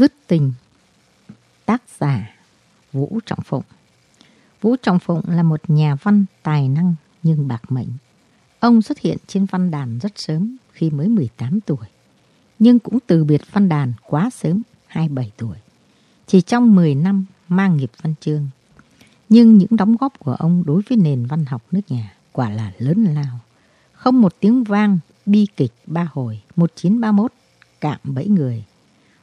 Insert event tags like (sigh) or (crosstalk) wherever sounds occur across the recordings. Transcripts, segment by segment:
Dứt tình Tác giả Vũ Trọng Phụng Vũ Trọng Phụng là một nhà văn tài năng nhưng bạc mệnh. Ông xuất hiện trên văn đàn rất sớm khi mới 18 tuổi, nhưng cũng từ biệt văn đàn quá sớm, 27 tuổi. Chỉ trong 10 năm mang nghiệp văn chương. Nhưng những đóng góp của ông đối với nền văn học nước nhà quả là lớn lao. Không một tiếng vang, bi kịch ba hồi, 1931, cạm bẫy người.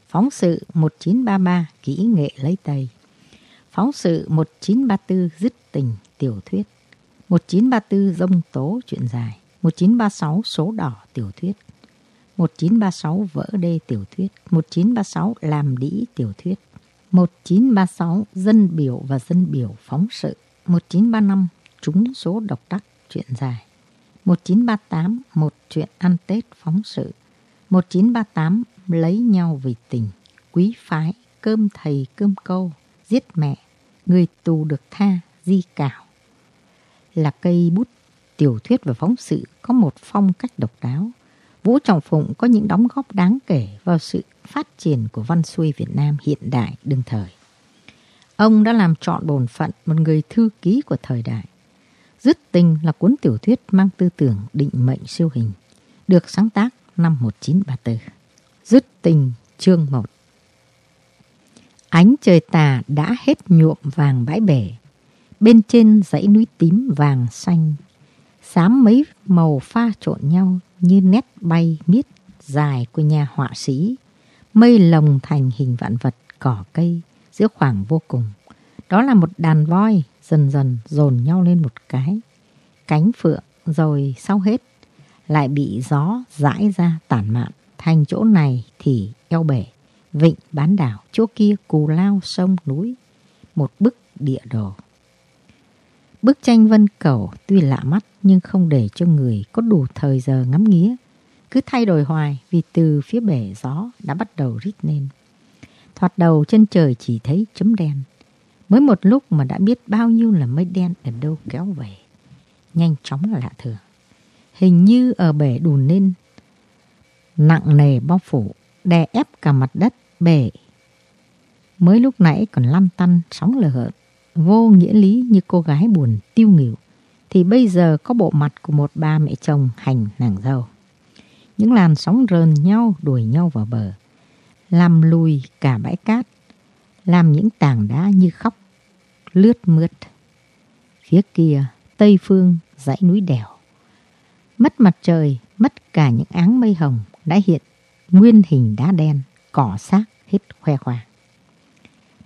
Phóng sự 1933, kỹ nghệ lấy Tây. Phóng sự 1934, dứt tình, tiểu thuyết. 1934, dông tố, chuyện dài. 1936, số đỏ, tiểu thuyết. 1936, vỡ đê, tiểu thuyết. 1936, làm đĩ, tiểu thuyết. 1936, dân biểu và dân biểu, phóng sự. 1935, trúng số độc đắc, chuyện dài. 1938, một chuyện ăn Tết, phóng sự. 1938, lấy nhau vì tình, quý phái, cơm thầy cơm câu, giết mẹ, người tù được tha, di cảo. Là cây bút, tiểu thuyết và phóng sự có một phong cách độc đáo. Vũ Trọng Phụng có những đóng góp đáng kể vào sự phát triển của văn xuôi Việt Nam hiện đại đương thời. Ông đã làm trọn bổn phận một người thư ký của thời đại. Dứt tình là cuốn tiểu thuyết mang tư tưởng định mệnh siêu hình, được sáng tác năm 1934. Dứt tình chương 1 Ánh trời tà đã hết nhuộm vàng bãi bể, bên trên dãy núi tím vàng xanh, xám mấy màu pha trộn nhau như nét bay miết dài của nhà họa sĩ, mây lồng thành hình vạn vật cỏ cây giữa khoảng vô cùng. Đó là một đàn voi dần dần dồn nhau lên một cái, cánh phượng rồi sau hết lại bị gió dãi ra tản mạn thành chỗ này thì eo bể, vịnh bán đảo, chỗ kia cù lao sông núi, một bức địa đồ. Bức tranh vân cầu tuy lạ mắt nhưng không để cho người có đủ thời giờ ngắm nghía, cứ thay đổi hoài vì từ phía bể gió đã bắt đầu rít lên. Thoạt đầu chân trời chỉ thấy chấm đen, mới một lúc mà đã biết bao nhiêu là mây đen ở đâu kéo về. Nhanh chóng là lạ thường. Hình như ở bể đùn lên nặng nề bao phủ, đè ép cả mặt đất bể. Mới lúc nãy còn lăn tăn sóng lờ hợn, vô nghĩa lý như cô gái buồn tiêu nghỉu, thì bây giờ có bộ mặt của một ba mẹ chồng hành nàng dâu. Những làn sóng rờn nhau đuổi nhau vào bờ, làm lùi cả bãi cát, làm những tảng đá như khóc, lướt mướt. Phía kia, tây phương, dãy núi đèo. Mất mặt trời, mất cả những áng mây hồng, đã hiện nguyên hình đá đen, cỏ xác hết khoe khoang.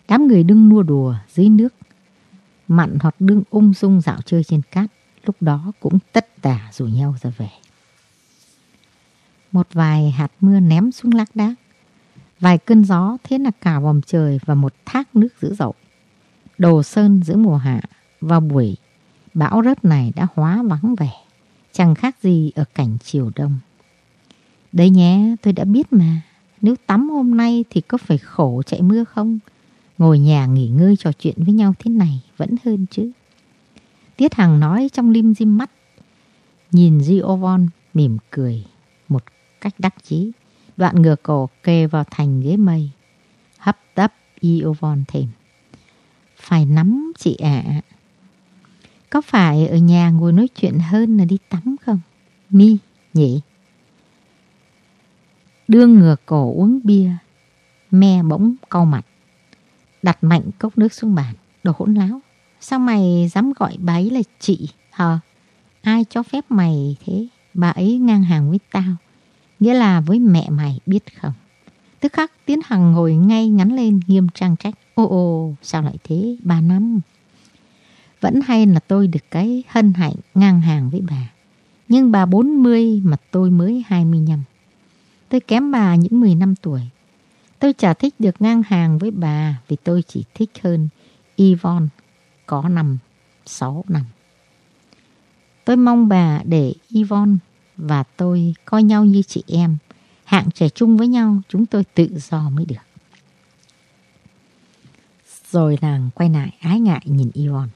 Đám người đương nua đùa dưới nước, mặn hoặc đương ung dung dạo chơi trên cát, lúc đó cũng tất tả rủ nhau ra về. Một vài hạt mưa ném xuống lác đác, vài cơn gió thế là cả vòng trời và một thác nước dữ dội. Đồ sơn giữa mùa hạ, và buổi bão rớt này đã hóa vắng vẻ, chẳng khác gì ở cảnh chiều đông. Đấy nhé, tôi đã biết mà. Nếu tắm hôm nay thì có phải khổ chạy mưa không? Ngồi nhà nghỉ ngơi trò chuyện với nhau thế này vẫn hơn chứ. Tiết Hằng nói trong lim dim mắt. Nhìn Giovon mỉm cười một cách đắc chí. Đoạn ngửa cổ kề vào thành ghế mây. Hấp tấp Giovon Ovon thêm. Phải nắm chị ạ. Có phải ở nhà ngồi nói chuyện hơn là đi tắm không? Mi, nhỉ? Đương ngửa cổ uống bia, Me bỗng cau mặt, Đặt mạnh cốc nước xuống bàn, Đồ hỗn láo. Sao mày dám gọi bà ấy là chị hả? Ai cho phép mày thế? Bà ấy ngang hàng với tao, Nghĩa là với mẹ mày biết không? Tức khắc Tiến Hằng ngồi ngay ngắn lên nghiêm trang trách. Ô ô, sao lại thế? Bà năm. Vẫn hay là tôi được cái hân hạnh ngang hàng với bà. Nhưng bà 40 mà tôi mới 25 Tôi kém bà những 10 năm tuổi. Tôi chả thích được ngang hàng với bà vì tôi chỉ thích hơn Yvonne có năm, 6 năm. Tôi mong bà để Yvonne và tôi coi nhau như chị em. Hạng trẻ chung với nhau chúng tôi tự do mới được. Rồi nàng quay lại ái ngại nhìn Yvonne.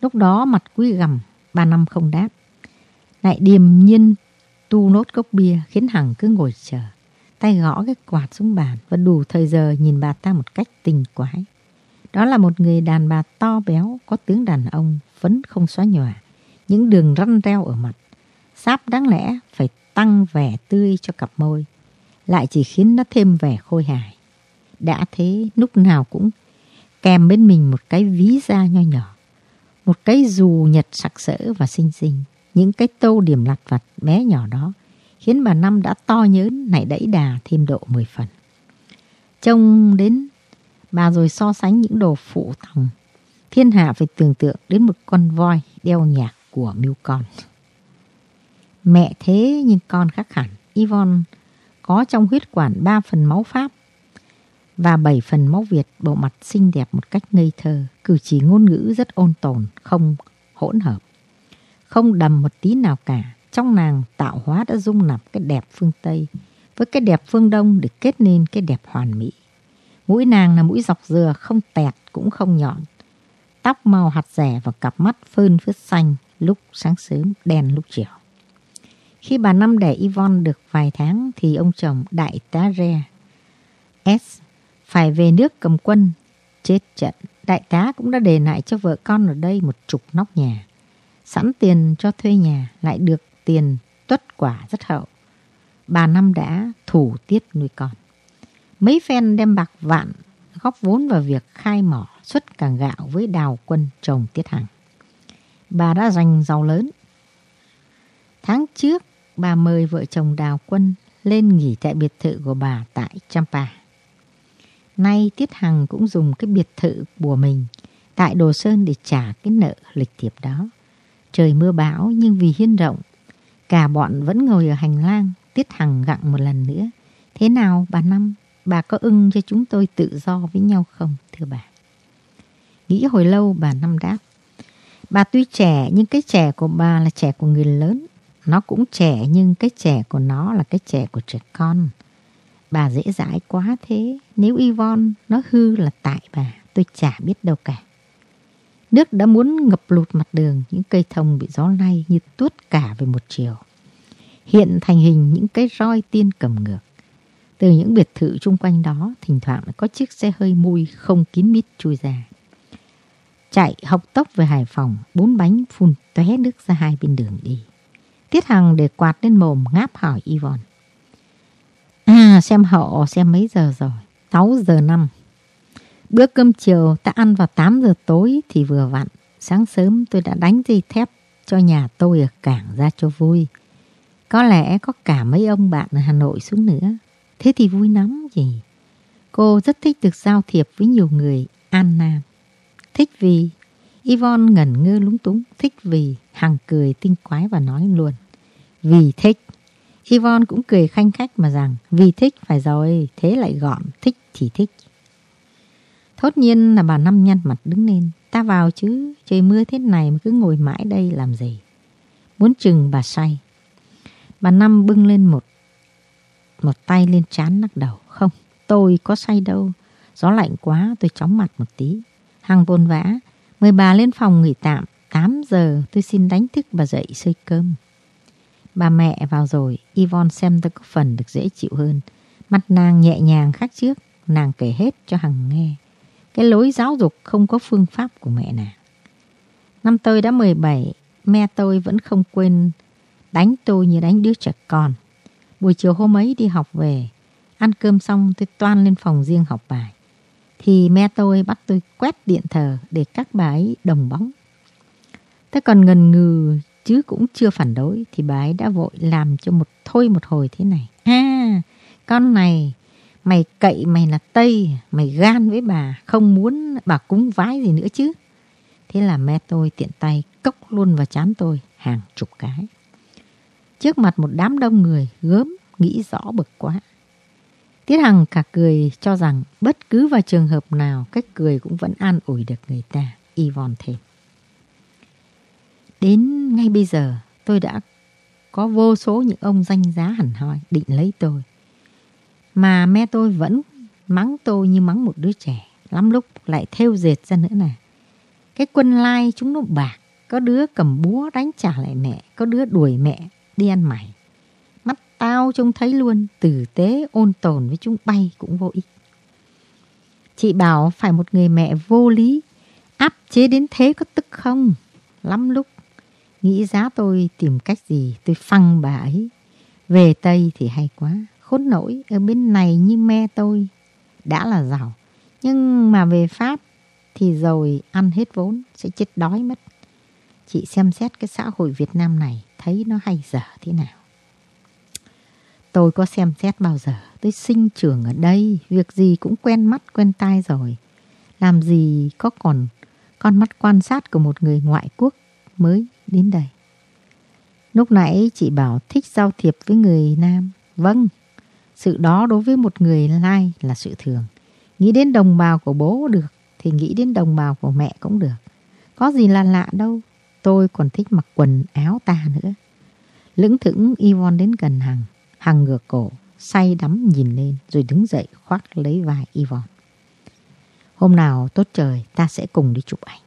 Lúc đó mặt quý gầm, ba năm không đáp. Lại điềm nhiên tu nốt cốc bia khiến Hằng cứ ngồi chờ. tay gõ cái quạt xuống bàn và đủ thời giờ nhìn bà ta một cách tình quái. Đó là một người đàn bà to béo, có tướng đàn ông, vẫn không xóa nhòa, những đường răn reo ở mặt. Sáp đáng lẽ phải tăng vẻ tươi cho cặp môi, lại chỉ khiến nó thêm vẻ khôi hài. Đã thế, lúc nào cũng kèm bên mình một cái ví da nho nhỏ, một cái dù nhật sặc sỡ và xinh xinh. Những cái tô điểm lặt vặt bé nhỏ đó khiến bà Năm đã to nhớn nảy đẩy đà thêm độ 10 phần. Trông đến bà rồi so sánh những đồ phụ tòng. Thiên hạ phải tưởng tượng đến một con voi đeo nhạc của mưu con. Mẹ thế nhưng con khác hẳn. Yvonne có trong huyết quản 3 phần máu Pháp và 7 phần máu Việt bộ mặt xinh đẹp một cách ngây thơ, cử chỉ ngôn ngữ rất ôn tồn, không hỗn hợp. Không đầm một tí nào cả, trong nàng tạo hóa đã dung nạp cái đẹp phương Tây với cái đẹp phương Đông để kết nên cái đẹp hoàn mỹ. Mũi nàng là mũi dọc dừa, không tẹt cũng không nhọn. Tóc màu hạt rẻ và cặp mắt phơn phớt xanh lúc sáng sớm, đen lúc chiều. Khi bà Năm đẻ Yvonne được vài tháng thì ông chồng đại tá Re S phải về nước cầm quân, chết trận. Đại tá cũng đã để lại cho vợ con ở đây một chục nóc nhà. Sẵn tiền cho thuê nhà lại được tiền tuất quả rất hậu. Bà Năm đã thủ tiết nuôi con. Mấy phen đem bạc vạn góp vốn vào việc khai mỏ xuất cả gạo với đào quân chồng Tiết hàng Bà đã giành giàu lớn. Tháng trước, bà mời vợ chồng đào quân lên nghỉ tại biệt thự của bà tại Champa. Nay Tiết Hằng cũng dùng cái biệt thự của mình tại Đồ Sơn để trả cái nợ lịch thiệp đó. Trời mưa bão nhưng vì hiên rộng, cả bọn vẫn ngồi ở hành lang, Tiết Hằng gặng một lần nữa. Thế nào bà Năm, bà có ưng cho chúng tôi tự do với nhau không, thưa bà? Nghĩ hồi lâu bà Năm đáp. Bà tuy trẻ nhưng cái trẻ của bà là trẻ của người lớn. Nó cũng trẻ nhưng cái trẻ của nó là cái trẻ của trẻ con. Bà dễ dãi quá thế. Nếu Yvonne nó hư là tại bà, tôi chả biết đâu cả. Nước đã muốn ngập lụt mặt đường, những cây thông bị gió lay như tuốt cả về một chiều. Hiện thành hình những cái roi tiên cầm ngược. Từ những biệt thự chung quanh đó, thỉnh thoảng có chiếc xe hơi mui không kín mít chui ra. Chạy học tốc về Hải Phòng, bốn bánh phun tóe nước ra hai bên đường đi. Tiết Hằng để quạt lên mồm ngáp hỏi Yvonne. À, xem họ xem mấy giờ rồi. 6 giờ 5. Bữa cơm chiều ta ăn vào 8 giờ tối thì vừa vặn. Sáng sớm tôi đã đánh dây thép cho nhà tôi ở cảng ra cho vui. Có lẽ có cả mấy ông bạn ở Hà Nội xuống nữa. Thế thì vui lắm gì. Cô rất thích được giao thiệp với nhiều người An Nam. Thích vì Yvonne ngẩn ngơ lúng túng. Thích vì Hằng cười tinh quái và nói luôn. Vì thích. Yvonne cũng cười khanh khách mà rằng vì thích phải rồi, thế lại gọn, thích thì thích. Thốt nhiên là bà Năm nhăn mặt đứng lên. Ta vào chứ, trời mưa thế này mà cứ ngồi mãi đây làm gì. Muốn chừng bà say. Bà Năm bưng lên một một tay lên chán lắc đầu. Không, tôi có say đâu. Gió lạnh quá, tôi chóng mặt một tí. Hằng vồn vã, mời bà lên phòng nghỉ tạm. 8 giờ tôi xin đánh thức bà dậy xơi cơm. Bà mẹ vào rồi, Yvonne xem tôi có phần được dễ chịu hơn. Mặt nàng nhẹ nhàng khác trước, nàng kể hết cho Hằng nghe. Cái lối giáo dục không có phương pháp của mẹ nàng. Năm tôi đã 17, mẹ tôi vẫn không quên đánh tôi như đánh đứa trẻ con. Buổi chiều hôm ấy đi học về, ăn cơm xong tôi toan lên phòng riêng học bài. Thì mẹ tôi bắt tôi quét điện thờ để các bà ấy đồng bóng. Tôi còn ngần ngừ chứ cũng chưa phản đối thì bà ấy đã vội làm cho một thôi một hồi thế này. À, con này, mày cậy mày là Tây, mày gan với bà, không muốn bà cúng vái gì nữa chứ. Thế là mẹ tôi tiện tay cốc luôn vào chán tôi hàng chục cái. Trước mặt một đám đông người gớm, nghĩ rõ bực quá. Tiết Hằng cả cười cho rằng bất cứ vào trường hợp nào cách cười cũng vẫn an ủi được người ta. Yvonne thêm. Đến ngay bây giờ tôi đã có vô số những ông danh giá hẳn hoi định lấy tôi. Mà mẹ tôi vẫn mắng tôi như mắng một đứa trẻ. Lắm lúc lại theo dệt ra nữa nè. Cái quân lai chúng nó bạc. Có đứa cầm búa đánh trả lại mẹ. Có đứa đuổi mẹ đi ăn mày. Mắt tao trông thấy luôn, tử tế ôn tồn với chúng bay cũng vô ích. Chị bảo phải một người mẹ vô lý, áp chế đến thế có tức không? Lắm lúc, nghĩ giá tôi tìm cách gì tôi phăng bà ấy. Về Tây thì hay quá, khốn nổi ở bên này như me tôi. Đã là giàu, nhưng mà về Pháp thì rồi ăn hết vốn sẽ chết đói mất. Chị xem xét cái xã hội Việt Nam này thấy nó hay dở thế nào. Tôi có xem xét bao giờ, tôi sinh trưởng ở đây, việc gì cũng quen mắt quen tai rồi. Làm gì có còn con mắt quan sát của một người ngoại quốc mới đến đây. Lúc nãy chị bảo thích giao thiệp với người Nam. Vâng, sự đó đối với một người lai là sự thường. Nghĩ đến đồng bào của bố được thì nghĩ đến đồng bào của mẹ cũng được. Có gì là lạ đâu. Tôi còn thích mặc quần áo ta nữa. Lững thững Yvonne đến gần Hằng. Hằng ngược cổ, say đắm nhìn lên rồi đứng dậy khoác lấy vai Yvonne. Hôm nào tốt trời ta sẽ cùng đi chụp ảnh.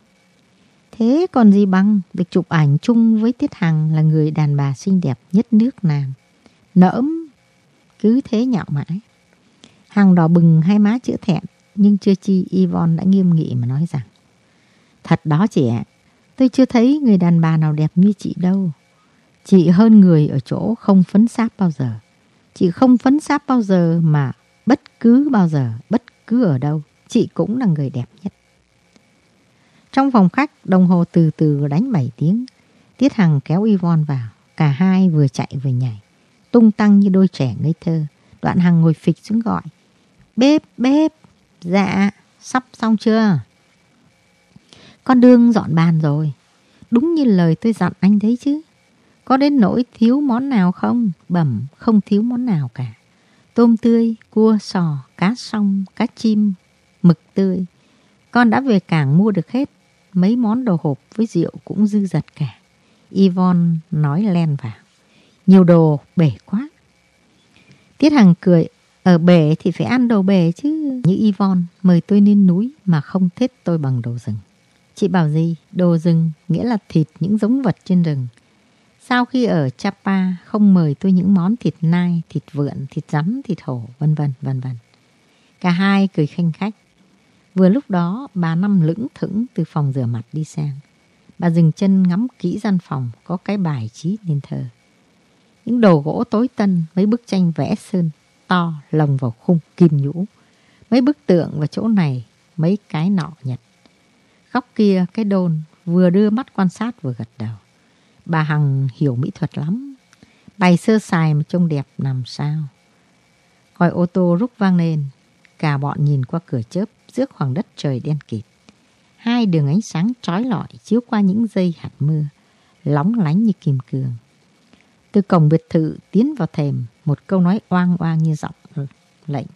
Thế còn gì bằng được chụp ảnh chung với Tiết Hằng là người đàn bà xinh đẹp nhất nước Nam. Nỡm, cứ thế nhạo mãi. Hằng đỏ bừng hai má chữa thẹn, nhưng chưa chi Yvonne đã nghiêm nghị mà nói rằng Thật đó chị ạ, tôi chưa thấy người đàn bà nào đẹp như chị đâu. Chị hơn người ở chỗ không phấn sáp bao giờ. Chị không phấn sáp bao giờ mà bất cứ bao giờ, bất cứ ở đâu, chị cũng là người đẹp nhất. Trong phòng khách, đồng hồ từ từ đánh 7 tiếng. Tiết Hằng kéo Yvonne vào. Cả hai vừa chạy vừa nhảy. Tung tăng như đôi trẻ ngây thơ. Đoạn Hằng ngồi phịch xuống gọi. Bếp, bếp. Dạ, sắp xong chưa? Con đương dọn bàn rồi. Đúng như lời tôi dặn anh đấy chứ. Có đến nỗi thiếu món nào không? Bẩm, không thiếu món nào cả. Tôm tươi, cua, sò, cá song, cá chim, mực tươi. Con đã về cảng mua được hết mấy món đồ hộp với rượu cũng dư dật cả. Yvonne nói len vào. Nhiều đồ bể quá. Tiết Hằng cười, ở bể thì phải ăn đồ bể chứ. Như Yvonne mời tôi lên núi mà không thích tôi bằng đồ rừng. Chị bảo gì? Đồ rừng nghĩa là thịt những giống vật trên rừng. Sau khi ở Chapa không mời tôi những món thịt nai, thịt vượn, thịt rắn, thịt hổ, vân vân vân vân. Cả hai cười khanh khách. Vừa lúc đó bà Năm lững thững từ phòng rửa mặt đi sang. Bà dừng chân ngắm kỹ gian phòng có cái bài trí nên thơ. Những đồ gỗ tối tân, mấy bức tranh vẽ sơn to lồng vào khung kim nhũ. Mấy bức tượng vào chỗ này, mấy cái nọ nhật. Góc kia cái đôn vừa đưa mắt quan sát vừa gật đầu. Bà Hằng hiểu mỹ thuật lắm. Bày sơ sài mà trông đẹp làm sao. Còi ô tô rúc vang lên. Cả bọn nhìn qua cửa chớp giữa khoảng đất trời đen kịt. Hai đường ánh sáng trói lọi chiếu qua những dây hạt mưa, lóng lánh như kim cương. Từ cổng biệt thự tiến vào thềm, một câu nói oang oang như giọng lệnh.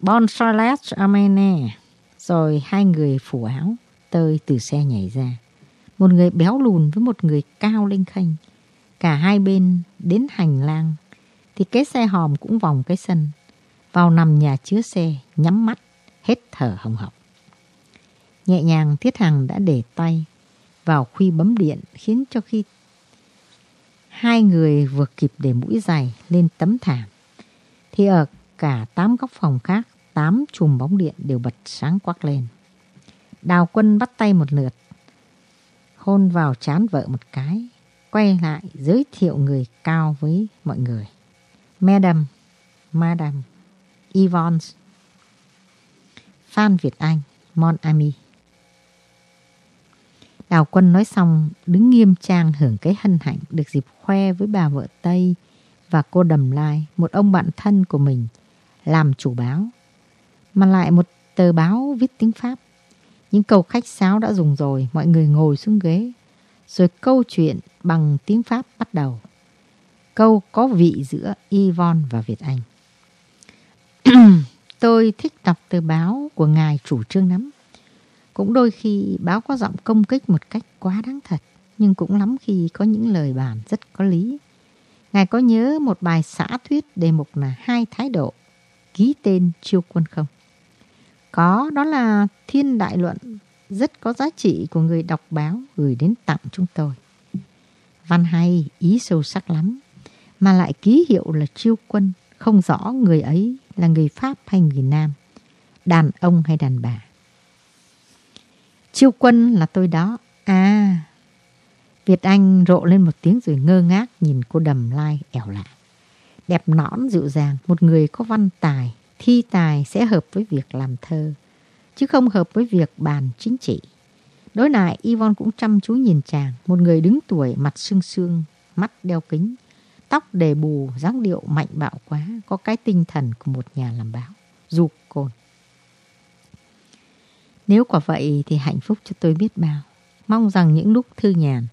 Bon Charles Amene. Rồi hai người phủ áo, tơi từ xe nhảy ra. Một người béo lùn với một người cao linh khanh Cả hai bên đến hành lang, thì cái xe hòm cũng vòng cái sân. Vào nằm nhà chứa xe, nhắm mắt, hết thở hồng hộc. Nhẹ nhàng Thiết Hằng đã để tay vào khuy bấm điện khiến cho khi hai người vừa kịp để mũi giày lên tấm thảm thì ở cả tám góc phòng khác tám chùm bóng điện đều bật sáng quắc lên. Đào quân bắt tay một lượt hôn vào chán vợ một cái quay lại giới thiệu người cao với mọi người. Madam, Madam, Yvonne Phan Việt Anh, Mon Ami. Đào Quân nói xong đứng nghiêm trang hưởng cái hân hạnh được dịp khoe với bà vợ Tây và cô Đầm Lai, một ông bạn thân của mình, làm chủ báo. Mà lại một tờ báo viết tiếng Pháp. Những câu khách sáo đã dùng rồi, mọi người ngồi xuống ghế. Rồi câu chuyện bằng tiếng Pháp bắt đầu. Câu có vị giữa Yvonne và Việt Anh. (clears throat) Tôi thích đọc tờ báo của ngài chủ trương lắm. Cũng đôi khi báo có giọng công kích một cách quá đáng thật, nhưng cũng lắm khi có những lời bàn rất có lý. Ngài có nhớ một bài xã thuyết đề mục là hai thái độ, ký tên chiêu quân không? Có, đó là thiên đại luận rất có giá trị của người đọc báo gửi đến tặng chúng tôi. Văn hay, ý sâu sắc lắm. mà lại ký hiệu là chiêu quân, không rõ người ấy là người Pháp hay người Nam, đàn ông hay đàn bà. Chiêu quân là tôi đó. À, Việt Anh rộ lên một tiếng rồi ngơ ngác nhìn cô đầm lai ẻo lạ. Đẹp nõn dịu dàng, một người có văn tài, thi tài sẽ hợp với việc làm thơ, chứ không hợp với việc bàn chính trị. Đối lại, Yvonne cũng chăm chú nhìn chàng, một người đứng tuổi, mặt sưng sương, mắt đeo kính, tóc đề bù, dáng điệu mạnh bạo quá, có cái tinh thần của một nhà làm báo, dục cồn. Nếu quả vậy thì hạnh phúc cho tôi biết bao. Mong rằng những lúc thư nhàn,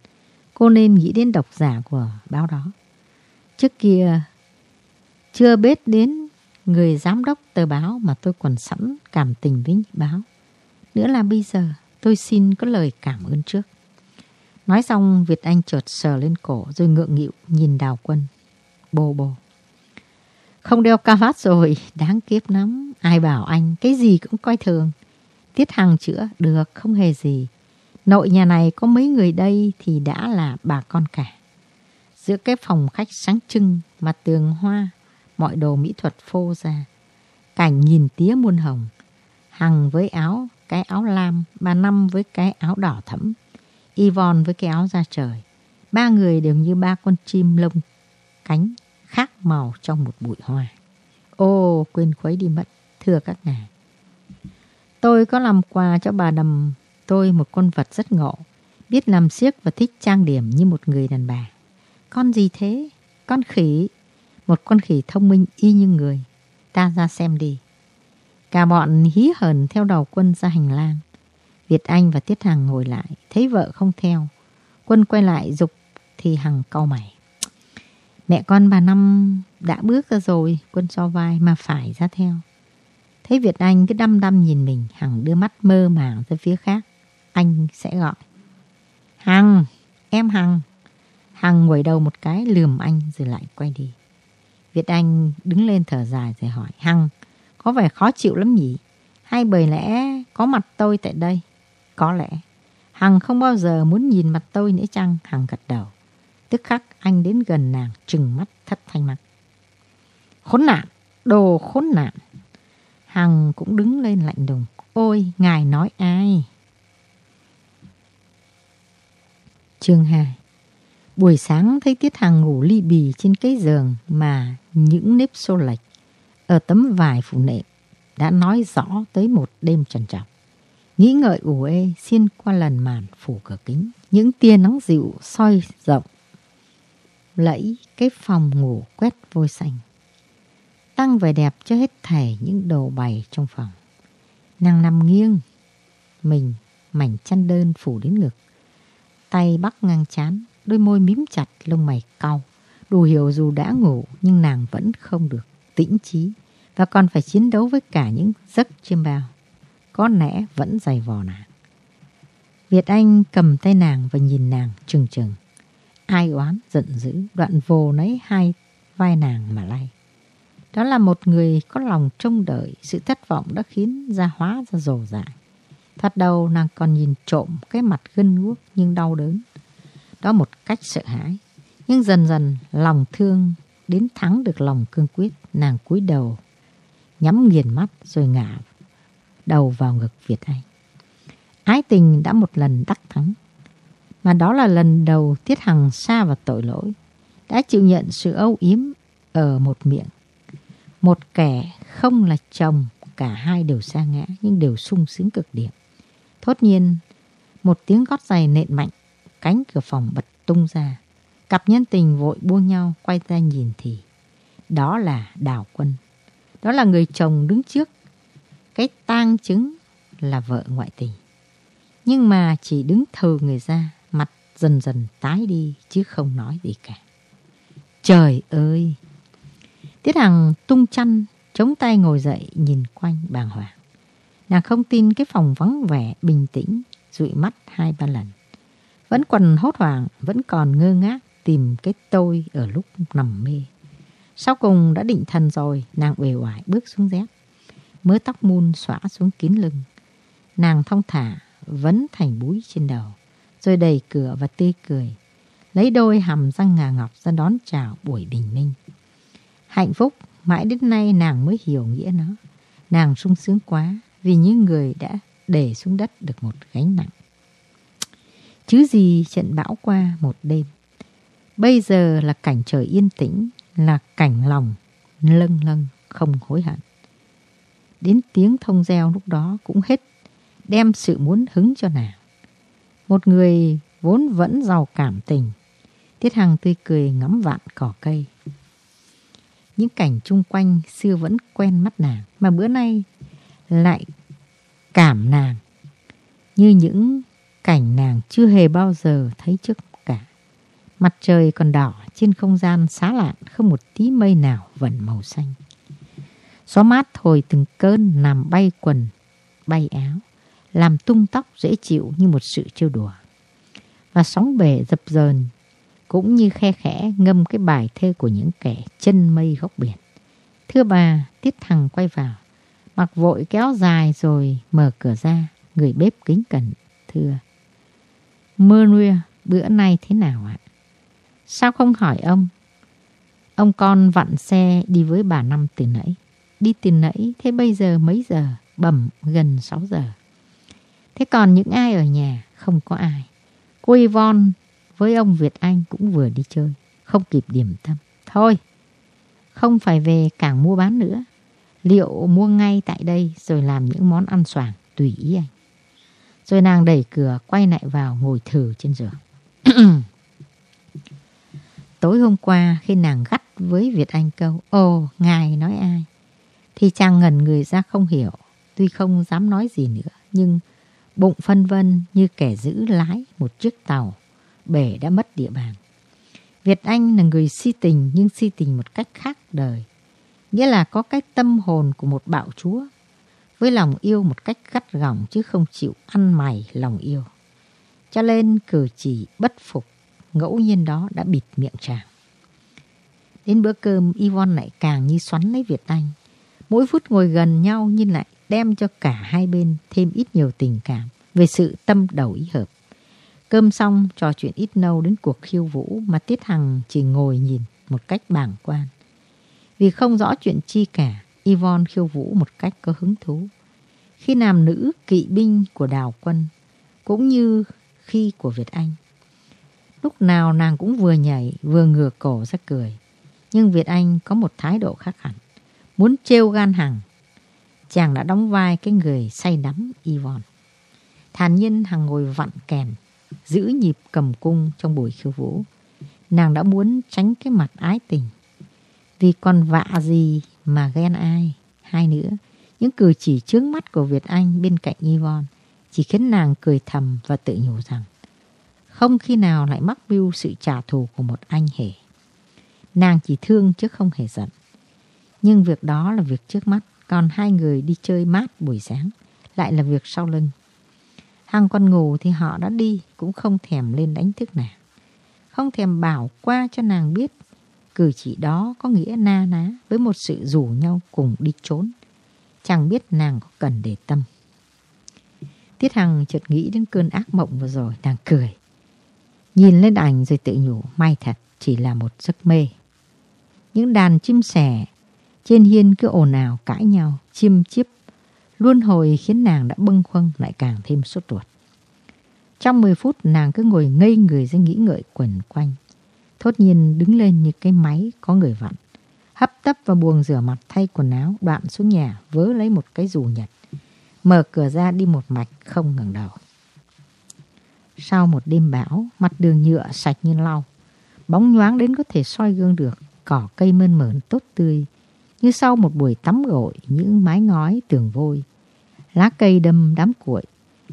cô nên nghĩ đến độc giả của báo đó. Trước kia, chưa biết đến người giám đốc tờ báo mà tôi còn sẵn cảm tình với báo. Nữa là bây giờ tôi xin có lời cảm ơn trước. Nói xong Việt Anh chợt sờ lên cổ rồi ngượng nghịu nhìn đào quân. Bồ bồ. Không đeo ca vát rồi, đáng kiếp lắm. Ai bảo anh cái gì cũng coi thường. Tiết Hằng chữa được không hề gì. Nội nhà này có mấy người đây thì đã là bà con cả. Giữa cái phòng khách sáng trưng, mặt tường hoa, mọi đồ mỹ thuật phô ra. Cảnh nhìn tía muôn hồng. Hằng với áo, cái áo lam, bà Năm với cái áo đỏ thẫm. Yvonne với cái áo da trời. Ba người đều như ba con chim lông cánh khác màu trong một bụi hoa. Ô, quên khuấy đi mất, thưa các ngài. Tôi có làm quà cho bà đầm tôi một con vật rất ngộ, biết làm siếc và thích trang điểm như một người đàn bà. Con gì thế? Con khỉ. Một con khỉ thông minh y như người. Ta ra xem đi. Cả bọn hí hờn theo đầu quân ra hành lang. Việt Anh và Tiết Hằng ngồi lại, thấy vợ không theo. Quân quay lại dục thì Hằng cau mày. Mẹ con bà Năm đã bước ra rồi, quân so vai mà phải ra theo. Thấy Việt Anh cứ đăm đăm nhìn mình, Hằng đưa mắt mơ màng ra phía khác. Anh sẽ gọi. Hằng, em Hằng. Hằng ngồi đầu một cái lườm anh rồi lại quay đi. Việt Anh đứng lên thở dài rồi hỏi. Hằng, có vẻ khó chịu lắm nhỉ? Hay bởi lẽ có mặt tôi tại đây? Có lẽ. Hằng không bao giờ muốn nhìn mặt tôi nữa chăng? Hằng gật đầu. Tức khắc anh đến gần nàng trừng mắt thất thanh mặt. Khốn nạn, đồ khốn nạn. Hằng cũng đứng lên lạnh đùng. Ôi, ngài nói ai? Chương 2 Buổi sáng thấy Tiết Hằng ngủ ly bì trên cái giường mà những nếp xô lệch ở tấm vải phủ nệm đã nói rõ tới một đêm trần trọng. Nghĩ ngợi ủ ê xuyên qua lần màn phủ cửa kính. Những tia nắng dịu soi rộng. Lẫy cái phòng ngủ quét vôi xanh. Tăng vẻ đẹp cho hết thảy những đồ bày trong phòng. Nàng nằm nghiêng. Mình mảnh chăn đơn phủ đến ngực. Tay bắt ngang chán, đôi môi mím chặt, lông mày cau. Đủ hiểu dù đã ngủ nhưng nàng vẫn không được tĩnh trí và còn phải chiến đấu với cả những giấc chiêm bao. Có lẽ vẫn dày vò nàng. Việt Anh cầm tay nàng và nhìn nàng trừng trừng. Ai oán giận dữ đoạn vồ lấy hai vai nàng mà lay. Đó là một người có lòng trông đợi, sự thất vọng đã khiến ra hóa ra rồ dại. Thật đầu nàng còn nhìn trộm cái mặt gân guốc nhưng đau đớn. Đó một cách sợ hãi. Nhưng dần dần lòng thương đến thắng được lòng cương quyết, nàng cúi đầu, nhắm nghiền mắt rồi ngả đầu vào ngực Việt Anh. Ái tình đã một lần đắc thắng, mà đó là lần đầu Tiết Hằng xa vào tội lỗi, đã chịu nhận sự âu yếm ở một miệng. Một kẻ không là chồng, cả hai đều xa ngã nhưng đều sung sướng cực điểm. Thốt nhiên, một tiếng gót giày nện mạnh, cánh cửa phòng bật tung ra. Cặp nhân tình vội buông nhau quay ra nhìn thì đó là Đào Quân. Đó là người chồng đứng trước. Cái tang chứng là vợ ngoại tình. Nhưng mà chỉ đứng thờ người ra, mặt dần dần tái đi chứ không nói gì cả. Trời ơi! Tiết Hằng tung chăn, chống tay ngồi dậy nhìn quanh bàng hoàng. Nàng không tin cái phòng vắng vẻ, bình tĩnh, dụi mắt hai ba lần. Vẫn còn hốt hoảng, vẫn còn ngơ ngác tìm cái tôi ở lúc nằm mê. Sau cùng đã định thần rồi, nàng uể oải bước xuống dép. Mớ tóc mun xõa xuống kín lưng. Nàng thong thả, vấn thành búi trên đầu. Rồi đẩy cửa và tươi cười. lấy đôi hàm răng ngà ngọc ra đón chào buổi bình minh. Hạnh phúc, mãi đến nay nàng mới hiểu nghĩa nó. Nàng sung sướng quá vì những người đã để xuống đất được một gánh nặng. Chứ gì trận bão qua một đêm. Bây giờ là cảnh trời yên tĩnh, là cảnh lòng lâng lâng không hối hận. Đến tiếng thông reo lúc đó cũng hết đem sự muốn hứng cho nàng. Một người vốn vẫn giàu cảm tình, Tiết Hằng tươi cười ngắm vạn cỏ cây. Những cảnh chung quanh xưa vẫn quen mắt nàng, mà bữa nay lại cảm nàng như những cảnh nàng chưa hề bao giờ thấy trước cả. Mặt trời còn đỏ trên không gian xá lạn không một tí mây nào vẫn màu xanh. Gió mát thổi từng cơn làm bay quần, bay áo, làm tung tóc dễ chịu như một sự trêu đùa. Và sóng bể dập dờn cũng như khe khẽ ngâm cái bài thơ của những kẻ chân mây góc biển. Thưa bà, Tiết Thằng quay vào, mặc vội kéo dài rồi mở cửa ra, người bếp kính cẩn, thưa. Mơ nuôi bữa nay thế nào ạ? Sao không hỏi ông? Ông con vặn xe đi với bà Năm từ nãy. Đi từ nãy, thế bây giờ mấy giờ? Bẩm gần 6 giờ. Thế còn những ai ở nhà? Không có ai. Cô Yvonne với ông Việt Anh cũng vừa đi chơi. Không kịp điểm tâm. Thôi, không phải về cảng mua bán nữa. Liệu mua ngay tại đây rồi làm những món ăn xoàng tùy ý anh. Rồi nàng đẩy cửa quay lại vào ngồi thử trên giường. (clears throat) Tối hôm qua khi nàng gắt với Việt Anh câu Ồ, ngài nói ai? Thì chàng ngẩn người ra không hiểu. Tuy không dám nói gì nữa, nhưng bụng phân vân như kẻ giữ lái một chiếc tàu. Bể đã mất địa bàn. Việt Anh là người si tình nhưng si tình một cách khác đời. Nghĩa là có cái tâm hồn của một bạo chúa, với lòng yêu một cách gắt gỏng chứ không chịu ăn mày lòng yêu. Cho nên cử chỉ bất phục, ngẫu nhiên đó đã bịt miệng chàng. Đến bữa cơm, Yvonne lại càng như xoắn lấy Việt Anh. Mỗi phút ngồi gần nhau nhưng lại đem cho cả hai bên thêm ít nhiều tình cảm về sự tâm đầu ý hợp. Cơm xong trò chuyện ít nâu đến cuộc khiêu vũ mà Tiết Hằng chỉ ngồi nhìn một cách bảng quan. Vì không rõ chuyện chi cả, Yvonne khiêu vũ một cách có hứng thú. Khi nam nữ kỵ binh của đào quân, cũng như khi của Việt Anh. Lúc nào nàng cũng vừa nhảy vừa ngửa cổ ra cười. Nhưng Việt Anh có một thái độ khác hẳn. Muốn trêu gan Hằng. Chàng đã đóng vai cái người say đắm Yvonne. Thản nhiên Hằng ngồi vặn kèn, giữ nhịp cầm cung trong buổi khiêu vũ. Nàng đã muốn tránh cái mặt ái tình. Vì còn vạ gì mà ghen ai. Hai nữa, những cử chỉ trước mắt của Việt Anh bên cạnh Yvonne chỉ khiến nàng cười thầm và tự nhủ rằng không khi nào lại mắc mưu sự trả thù của một anh hề. Nàng chỉ thương chứ không hề giận. Nhưng việc đó là việc trước mắt, còn hai người đi chơi mát buổi sáng lại là việc sau lưng hang con ngủ thì họ đã đi cũng không thèm lên đánh thức nàng. Không thèm bảo qua cho nàng biết cử chỉ đó có nghĩa na ná với một sự rủ nhau cùng đi trốn. Chẳng biết nàng có cần để tâm. Tiết Hằng chợt nghĩ đến cơn ác mộng vừa rồi, nàng cười. Nhìn lên ảnh rồi tự nhủ may thật chỉ là một giấc mê. Những đàn chim sẻ trên hiên cứ ồn ào cãi nhau, chim chiếp, luôn hồi khiến nàng đã bâng khuâng lại càng thêm sốt ruột. Trong 10 phút nàng cứ ngồi ngây người ra nghĩ ngợi quẩn quanh. Thốt nhiên đứng lên như cái máy có người vặn. Hấp tấp vào buồng rửa mặt thay quần áo, đoạn xuống nhà vớ lấy một cái dù nhật. Mở cửa ra đi một mạch không ngẩng đầu. Sau một đêm bão, mặt đường nhựa sạch như lau. Bóng nhoáng đến có thể soi gương được, cỏ cây mơn mởn tốt tươi. Như sau một buổi tắm gội những mái ngói tường vôi. Lá cây đâm đám cuội.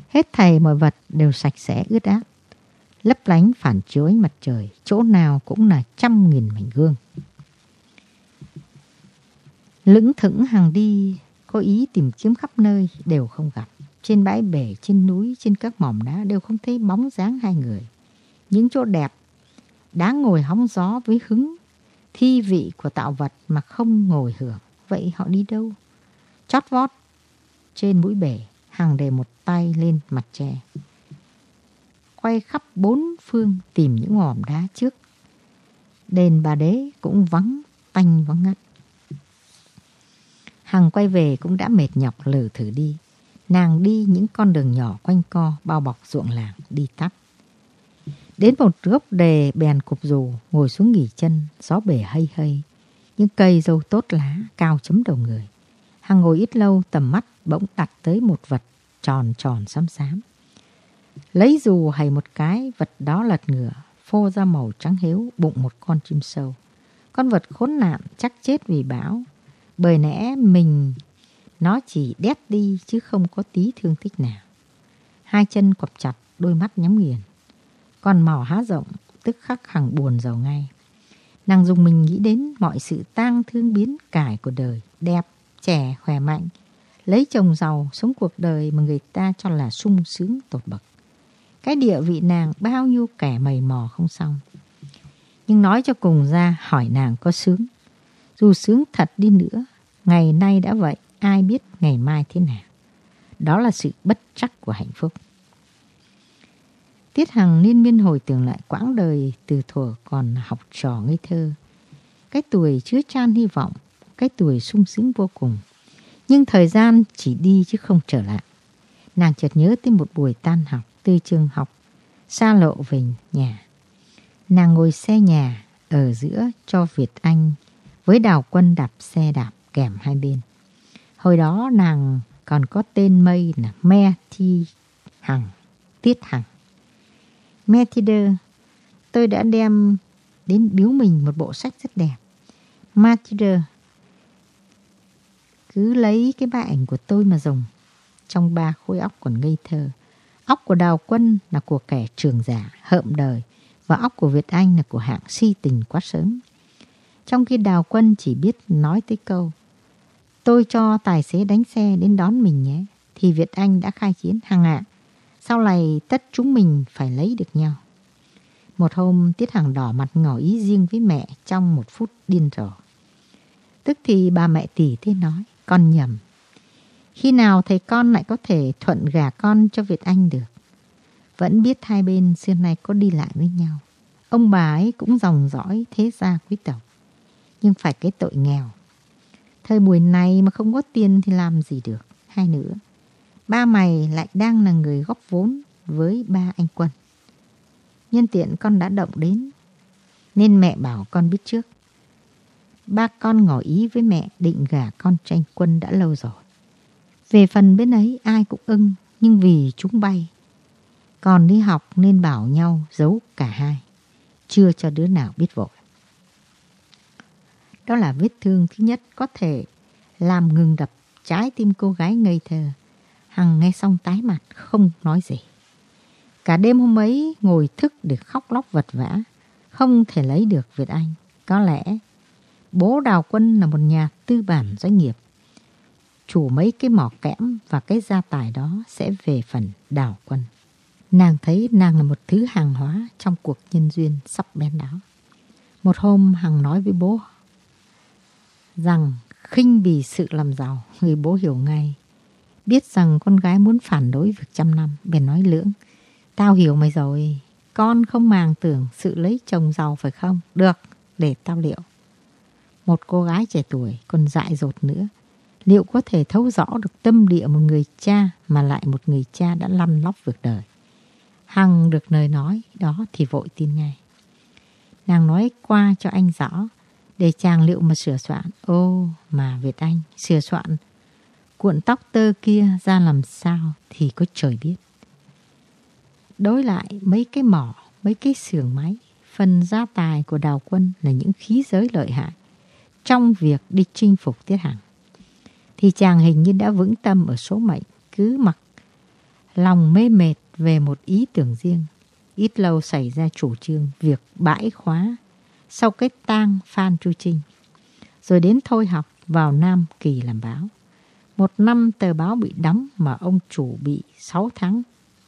Hết thầy mọi vật đều sạch sẽ ướt át. Lấp lánh phản chiếu ánh mặt trời, chỗ nào cũng là trăm nghìn mảnh gương. Lững thững hàng đi, có ý tìm kiếm khắp nơi đều không gặp. Trên bãi bể, trên núi, trên các mỏm đá đều không thấy bóng dáng hai người. Những chỗ đẹp, đáng ngồi hóng gió với hứng, thi vị của tạo vật mà không ngồi hưởng. Vậy họ đi đâu? Chót vót, trên mũi bể, hàng để một tay lên mặt tre. quay khắp bốn phương tìm những ngòm đá trước. Đền bà đế cũng vắng tanh vắng ngắt. Hằng quay về cũng đã mệt nhọc lử thử đi. Nàng đi những con đường nhỏ quanh co bao bọc ruộng làng đi tắt. Đến một gốc đề bèn cục dù ngồi xuống nghỉ chân, gió bể hay hay. Những cây dâu tốt lá cao chấm đầu người. Hằng ngồi ít lâu tầm mắt bỗng đặt tới một vật tròn tròn xám xám. Lấy dù hay một cái vật đó lật ngửa, phô ra màu trắng hiếu bụng một con chim sâu. Con vật khốn nạn chắc chết vì bão. Bởi lẽ mình nó chỉ đét đi chứ không có tí thương tích nào. Hai chân quặp chặt, đôi mắt nhắm nghiền còn mỏ há rộng, tức khắc hằng buồn giàu ngay. Nàng dùng mình nghĩ đến mọi sự tang thương biến cải của đời, đẹp, trẻ, khỏe mạnh. Lấy chồng giàu, sống cuộc đời mà người ta cho là sung sướng tột bậc. Cái địa vị nàng bao nhiêu kẻ mầy mò không xong. Nhưng nói cho cùng ra hỏi nàng có sướng. Dù sướng thật đi nữa, ngày nay đã vậy, ai biết ngày mai thế nào. Đó là sự bất chắc của hạnh phúc. Tiết Hằng liên miên hồi tưởng lại quãng đời từ thuở còn học trò ngây thơ. Cái tuổi chứa chan hy vọng, cái tuổi sung sướng vô cùng. Nhưng thời gian chỉ đi chứ không trở lại. Nàng chợt nhớ tới một buổi tan học từ trường học, xa lộ về nhà. Nàng ngồi xe nhà ở giữa cho Việt Anh với đào quân đạp xe đạp kèm hai bên. Hồi đó nàng còn có tên mây là Me Thi Hằng, Tiết Hằng. Matilda, tôi đã đem đến biếu mình một bộ sách rất đẹp. Matilda cứ lấy cái bài ảnh của tôi mà dùng. Trong ba khối óc còn ngây thơ. Óc của Đào Quân là của kẻ trường giả, hợm đời. Và óc của Việt Anh là của hạng si tình quá sớm. Trong khi Đào Quân chỉ biết nói tới câu Tôi cho tài xế đánh xe đến đón mình nhé. Thì Việt Anh đã khai chiến hàng ạ. Sau này tất chúng mình phải lấy được nhau. Một hôm Tiết Hằng đỏ mặt ngỏ ý riêng với mẹ trong một phút điên rồ. Tức thì bà mẹ tỷ thế nói, con nhầm. Khi nào thầy con lại có thể thuận gả con cho Việt Anh được? Vẫn biết hai bên xưa nay có đi lại với nhau. Ông bà ấy cũng dòng dõi thế gia quý tộc. Nhưng phải cái tội nghèo. Thời buổi này mà không có tiền thì làm gì được. Hai nữa, ba mày lại đang là người góp vốn với ba anh Quân. Nhân tiện con đã động đến, nên mẹ bảo con biết trước. Ba con ngỏ ý với mẹ định gả con tranh quân đã lâu rồi. Về phần bên ấy ai cũng ưng, nhưng vì chúng bay. Còn đi học nên bảo nhau giấu cả hai. Chưa cho đứa nào biết vội. Đó là vết thương thứ nhất có thể làm ngừng đập trái tim cô gái ngây thơ. Hằng nghe xong tái mặt không nói gì. Cả đêm hôm ấy ngồi thức để khóc lóc vật vã. Không thể lấy được Việt Anh. Có lẽ bố Đào Quân là một nhà tư bản doanh nghiệp. Chủ mấy cái mỏ kẽm và cái gia tài đó sẽ về phần Đào Quân. Nàng thấy nàng là một thứ hàng hóa trong cuộc nhân duyên sắp bén đó. Một hôm Hằng nói với bố rằng khinh bì sự làm giàu, người bố hiểu ngay. Biết rằng con gái muốn phản đối việc trăm năm, bèn nói lưỡng. Tao hiểu mày rồi, con không màng tưởng sự lấy chồng giàu phải không? Được, để tao liệu. Một cô gái trẻ tuổi còn dại dột nữa. Liệu có thể thấu rõ được tâm địa một người cha mà lại một người cha đã lăn lóc việc đời? Hằng được lời nói đó thì vội tin ngay. Nàng nói qua cho anh rõ để chàng liệu mà sửa soạn. Ô mà Việt Anh sửa soạn cuộn tóc tơ kia ra làm sao thì có trời biết. Đối lại mấy cái mỏ, mấy cái xưởng máy, phần gia tài của đào quân là những khí giới lợi hại trong việc đi chinh phục Tiết Hằng. Thì chàng hình như đã vững tâm ở số mệnh, cứ mặc lòng mê mệt về một ý tưởng riêng. Ít lâu xảy ra chủ trương việc bãi khóa sau cái tang Phan Chu Trinh. Rồi đến thôi học vào Nam Kỳ làm báo. Một năm tờ báo bị đóng mà ông chủ bị 6 tháng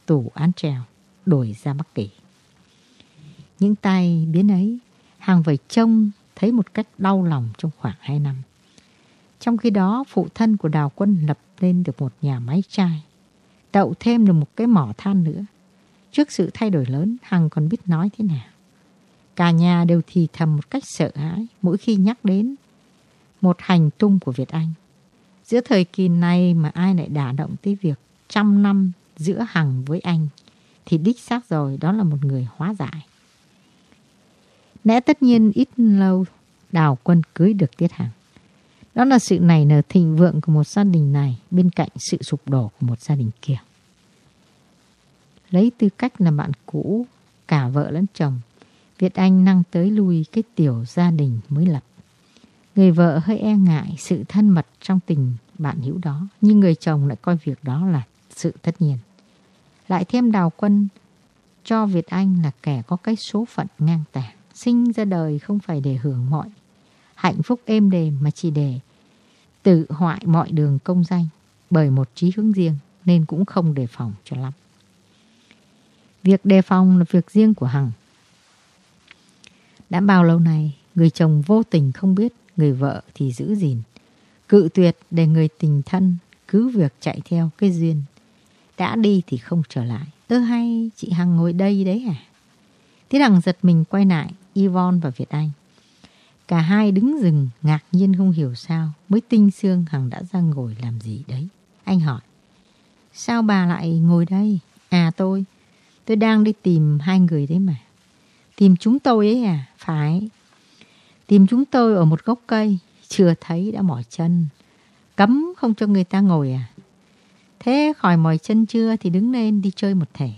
tù án treo, đổi ra Bắc Kỳ. Những tay biến ấy, hàng vầy trông thấy một cách đau lòng trong khoảng 2 năm. Trong khi đó, phụ thân của Đào Quân lập lên được một nhà máy chai, đậu thêm được một cái mỏ than nữa. Trước sự thay đổi lớn, Hằng còn biết nói thế nào. Cả nhà đều thì thầm một cách sợ hãi mỗi khi nhắc đến một hành tung của Việt Anh. Giữa thời kỳ này mà ai lại đả động tới việc trăm năm giữa Hằng với anh thì đích xác rồi đó là một người hóa giải. Lẽ tất nhiên ít lâu Đào Quân cưới được Tiết Hằng. Đó là sự này nở thịnh vượng của một gia đình này bên cạnh sự sụp đổ của một gia đình kia. Lấy tư cách là bạn cũ, cả vợ lẫn chồng, Việt Anh năng tới lui cái tiểu gia đình mới lập. Người vợ hơi e ngại sự thân mật trong tình bạn hữu đó, nhưng người chồng lại coi việc đó là sự tất nhiên. Lại thêm đào quân cho Việt Anh là kẻ có cái số phận ngang tàng. Sinh ra đời không phải để hưởng mọi hạnh phúc êm đềm mà chỉ để tự hoại mọi đường công danh bởi một trí hướng riêng nên cũng không đề phòng cho lắm. Việc đề phòng là việc riêng của Hằng. Đã bao lâu này, người chồng vô tình không biết, người vợ thì giữ gìn. Cự tuyệt để người tình thân cứ việc chạy theo cái duyên. Đã đi thì không trở lại. Ơ hay chị Hằng ngồi đây đấy à? Thế Hằng giật mình quay lại Yvonne và Việt Anh. Cả hai đứng rừng ngạc nhiên không hiểu sao mới tinh xương Hằng đã ra ngồi làm gì đấy. Anh hỏi. Sao bà lại ngồi đây? À tôi, tôi đang đi tìm hai người đấy mà. Tìm chúng tôi ấy à? Phải. Tìm chúng tôi ở một gốc cây, chưa thấy đã mỏi chân. Cấm không cho người ta ngồi à? Thế khỏi mỏi chân chưa thì đứng lên đi chơi một thể.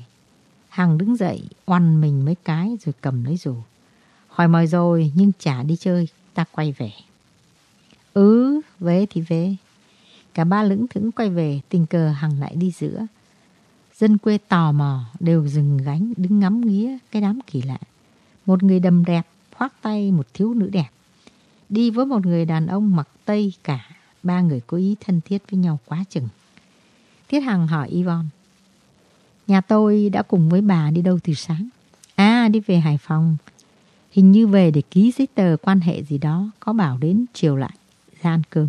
Hằng đứng dậy, oằn mình mấy cái rồi cầm lấy dù. Hỏi mời rồi nhưng chả đi chơi, ta quay về. Ừ, về thì về. Cả ba lững thững quay về, tình cờ Hằng lại đi giữa. Dân quê tò mò đều dừng gánh đứng ngắm nghía cái đám kỳ lạ. Một người đầm đẹp khoác tay một thiếu nữ đẹp. Đi với một người đàn ông mặc tây cả, ba người có ý thân thiết với nhau quá chừng. Thiết Hằng hỏi Yvonne. Nhà tôi đã cùng với bà đi đâu từ sáng? À, đi về Hải Phòng. Hình như về để ký giấy tờ quan hệ gì đó, có bảo đến chiều lại, ra ăn cơm.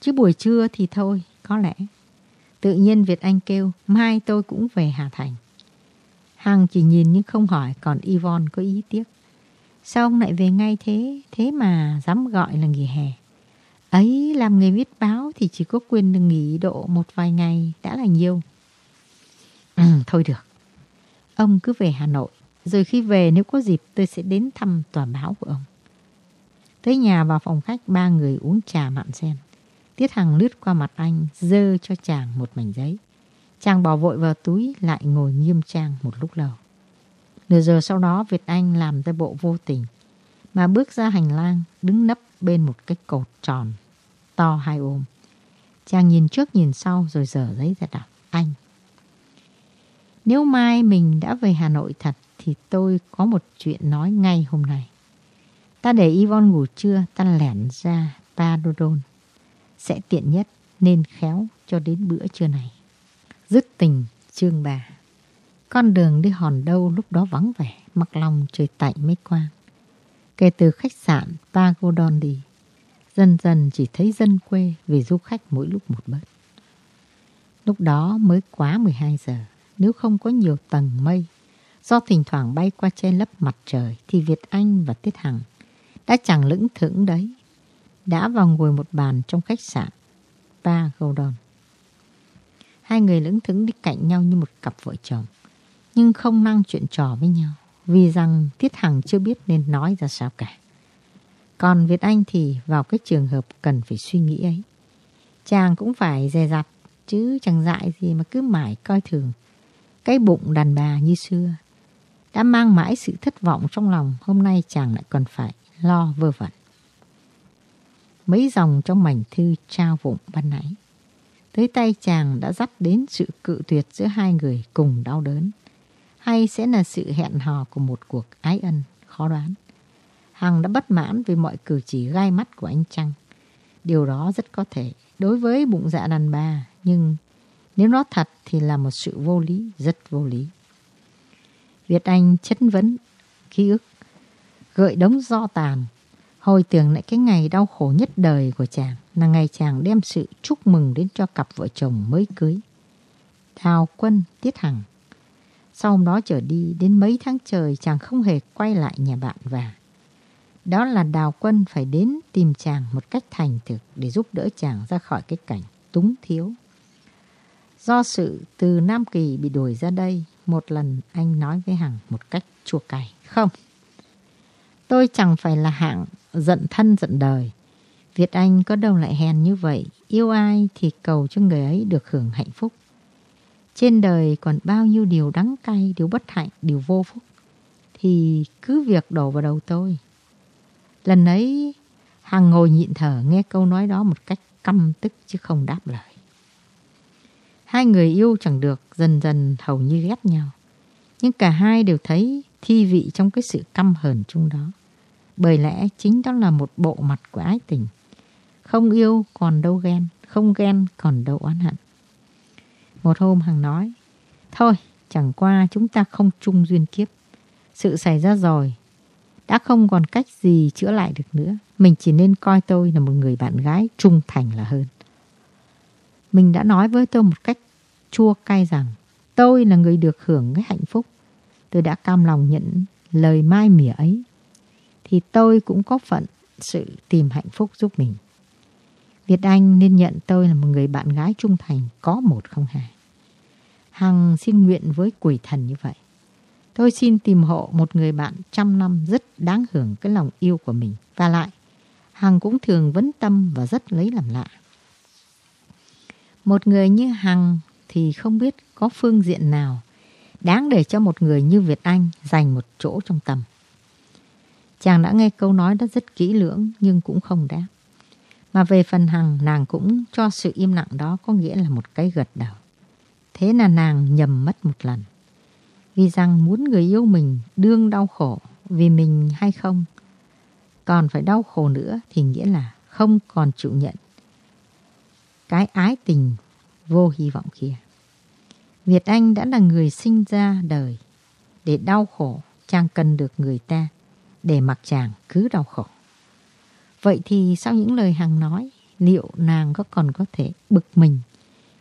Chứ buổi trưa thì thôi, có lẽ. Tự nhiên Việt Anh kêu, mai tôi cũng về Hà Thành. Hằng chỉ nhìn nhưng không hỏi, còn Yvonne có ý tiếc. Sao ông lại về ngay thế, thế mà dám gọi là nghỉ hè? Ấy, làm người viết báo thì chỉ có quyền được nghỉ độ một vài ngày đã là nhiều. Ừ, thôi được. Ông cứ về Hà Nội, rồi khi về nếu có dịp tôi sẽ đến thăm tòa báo của ông. Tới nhà vào phòng khách ba người uống trà mặn sen. Tiết Hằng lướt qua mặt anh, dơ cho chàng một mảnh giấy. Chàng bỏ vội vào túi lại ngồi nghiêm trang một lúc lâu. Nửa giờ sau đó Việt Anh làm tới bộ vô tình mà bước ra hành lang đứng nấp bên một cái cột tròn to hai ôm. Chàng nhìn trước nhìn sau rồi dở giấy ra đọc. Anh. Nếu mai mình đã về Hà Nội thật thì tôi có một chuyện nói ngay hôm nay. Ta để Yvonne ngủ trưa, ta lẻn ra Padodon. Sẽ tiện nhất nên khéo cho đến bữa trưa này. Dứt tình chương bà. Con đường đi hòn đâu lúc đó vắng vẻ, mặc lòng trời tạnh mấy quang. Kể từ khách sạn Pagodon đi, dần dần chỉ thấy dân quê vì du khách mỗi lúc một bớt. Lúc đó mới quá 12 giờ, nếu không có nhiều tầng mây, do thỉnh thoảng bay qua che lấp mặt trời thì Việt Anh và Tiết Hằng đã chẳng lững thững đấy, đã vào ngồi một bàn trong khách sạn Pagodon. Hai người lững thững đi cạnh nhau như một cặp vợ chồng, nhưng không năng chuyện trò với nhau vì rằng Tiết Hằng chưa biết nên nói ra sao cả. Còn Việt Anh thì vào cái trường hợp cần phải suy nghĩ ấy. Chàng cũng phải dè dặt, chứ chẳng dại gì mà cứ mãi coi thường. Cái bụng đàn bà như xưa. Đã mang mãi sự thất vọng trong lòng, hôm nay chàng lại còn phải lo vơ vẩn. Mấy dòng trong mảnh thư trao vụng ban nãy. Tới tay chàng đã dắt đến sự cự tuyệt giữa hai người cùng đau đớn hay sẽ là sự hẹn hò của một cuộc ái ân khó đoán. Hằng đã bất mãn vì mọi cử chỉ gai mắt của anh Trăng. Điều đó rất có thể đối với bụng dạ đàn bà, nhưng nếu nó thật thì là một sự vô lý, rất vô lý. Việt Anh chất vấn, ký ức, gợi đống do tàn, hồi tưởng lại cái ngày đau khổ nhất đời của chàng là ngày chàng đem sự chúc mừng đến cho cặp vợ chồng mới cưới. Đào Quân Tiết Hằng sau hôm đó trở đi, đến mấy tháng trời chàng không hề quay lại nhà bạn và đó là Đào Quân phải đến tìm chàng một cách thành thực để giúp đỡ chàng ra khỏi cái cảnh túng thiếu. Do sự từ Nam Kỳ bị đuổi ra đây, một lần anh nói với Hằng một cách chua cay. Không, tôi chẳng phải là hạng giận thân giận đời. Việt Anh có đâu lại hèn như vậy, yêu ai thì cầu cho người ấy được hưởng hạnh phúc. Trên đời còn bao nhiêu điều đắng cay, điều bất hạnh, điều vô phúc. Thì cứ việc đổ vào đầu tôi. Lần ấy, Hằng ngồi nhịn thở nghe câu nói đó một cách căm tức chứ không đáp lời. Hai người yêu chẳng được, dần dần hầu như ghét nhau. Nhưng cả hai đều thấy thi vị trong cái sự căm hờn chung đó. Bởi lẽ chính đó là một bộ mặt của ái tình. Không yêu còn đâu ghen, không ghen còn đâu oán hận. Một hôm Hằng nói, thôi chẳng qua chúng ta không chung duyên kiếp. Sự xảy ra rồi, đã không còn cách gì chữa lại được nữa. Mình chỉ nên coi tôi là một người bạn gái trung thành là hơn. Mình đã nói với tôi một cách chua cay rằng tôi là người được hưởng cái hạnh phúc. Tôi đã cam lòng nhận lời mai mỉa ấy. Thì tôi cũng có phận sự tìm hạnh phúc giúp mình. Việt Anh nên nhận tôi là một người bạn gái trung thành có một không hai. Hằng xin nguyện với quỷ thần như vậy. Tôi xin tìm hộ một người bạn trăm năm rất đáng hưởng cái lòng yêu của mình. Và lại, Hằng cũng thường vấn tâm và rất lấy làm lạ. Một người như Hằng thì không biết có phương diện nào đáng để cho một người như Việt Anh dành một chỗ trong tâm. Chàng đã nghe câu nói đó rất kỹ lưỡng nhưng cũng không đáp. Mà về phần Hằng, nàng cũng cho sự im lặng đó có nghĩa là một cái gật đầu. Thế là nàng nhầm mất một lần. Vì rằng muốn người yêu mình đương đau khổ vì mình hay không. Còn phải đau khổ nữa thì nghĩa là không còn chịu nhận. Cái ái tình vô hy vọng kia. Việt Anh đã là người sinh ra đời. Để đau khổ, chàng cần được người ta. Để mặc chàng cứ đau khổ. Vậy thì sau những lời Hằng nói, liệu nàng có còn có thể bực mình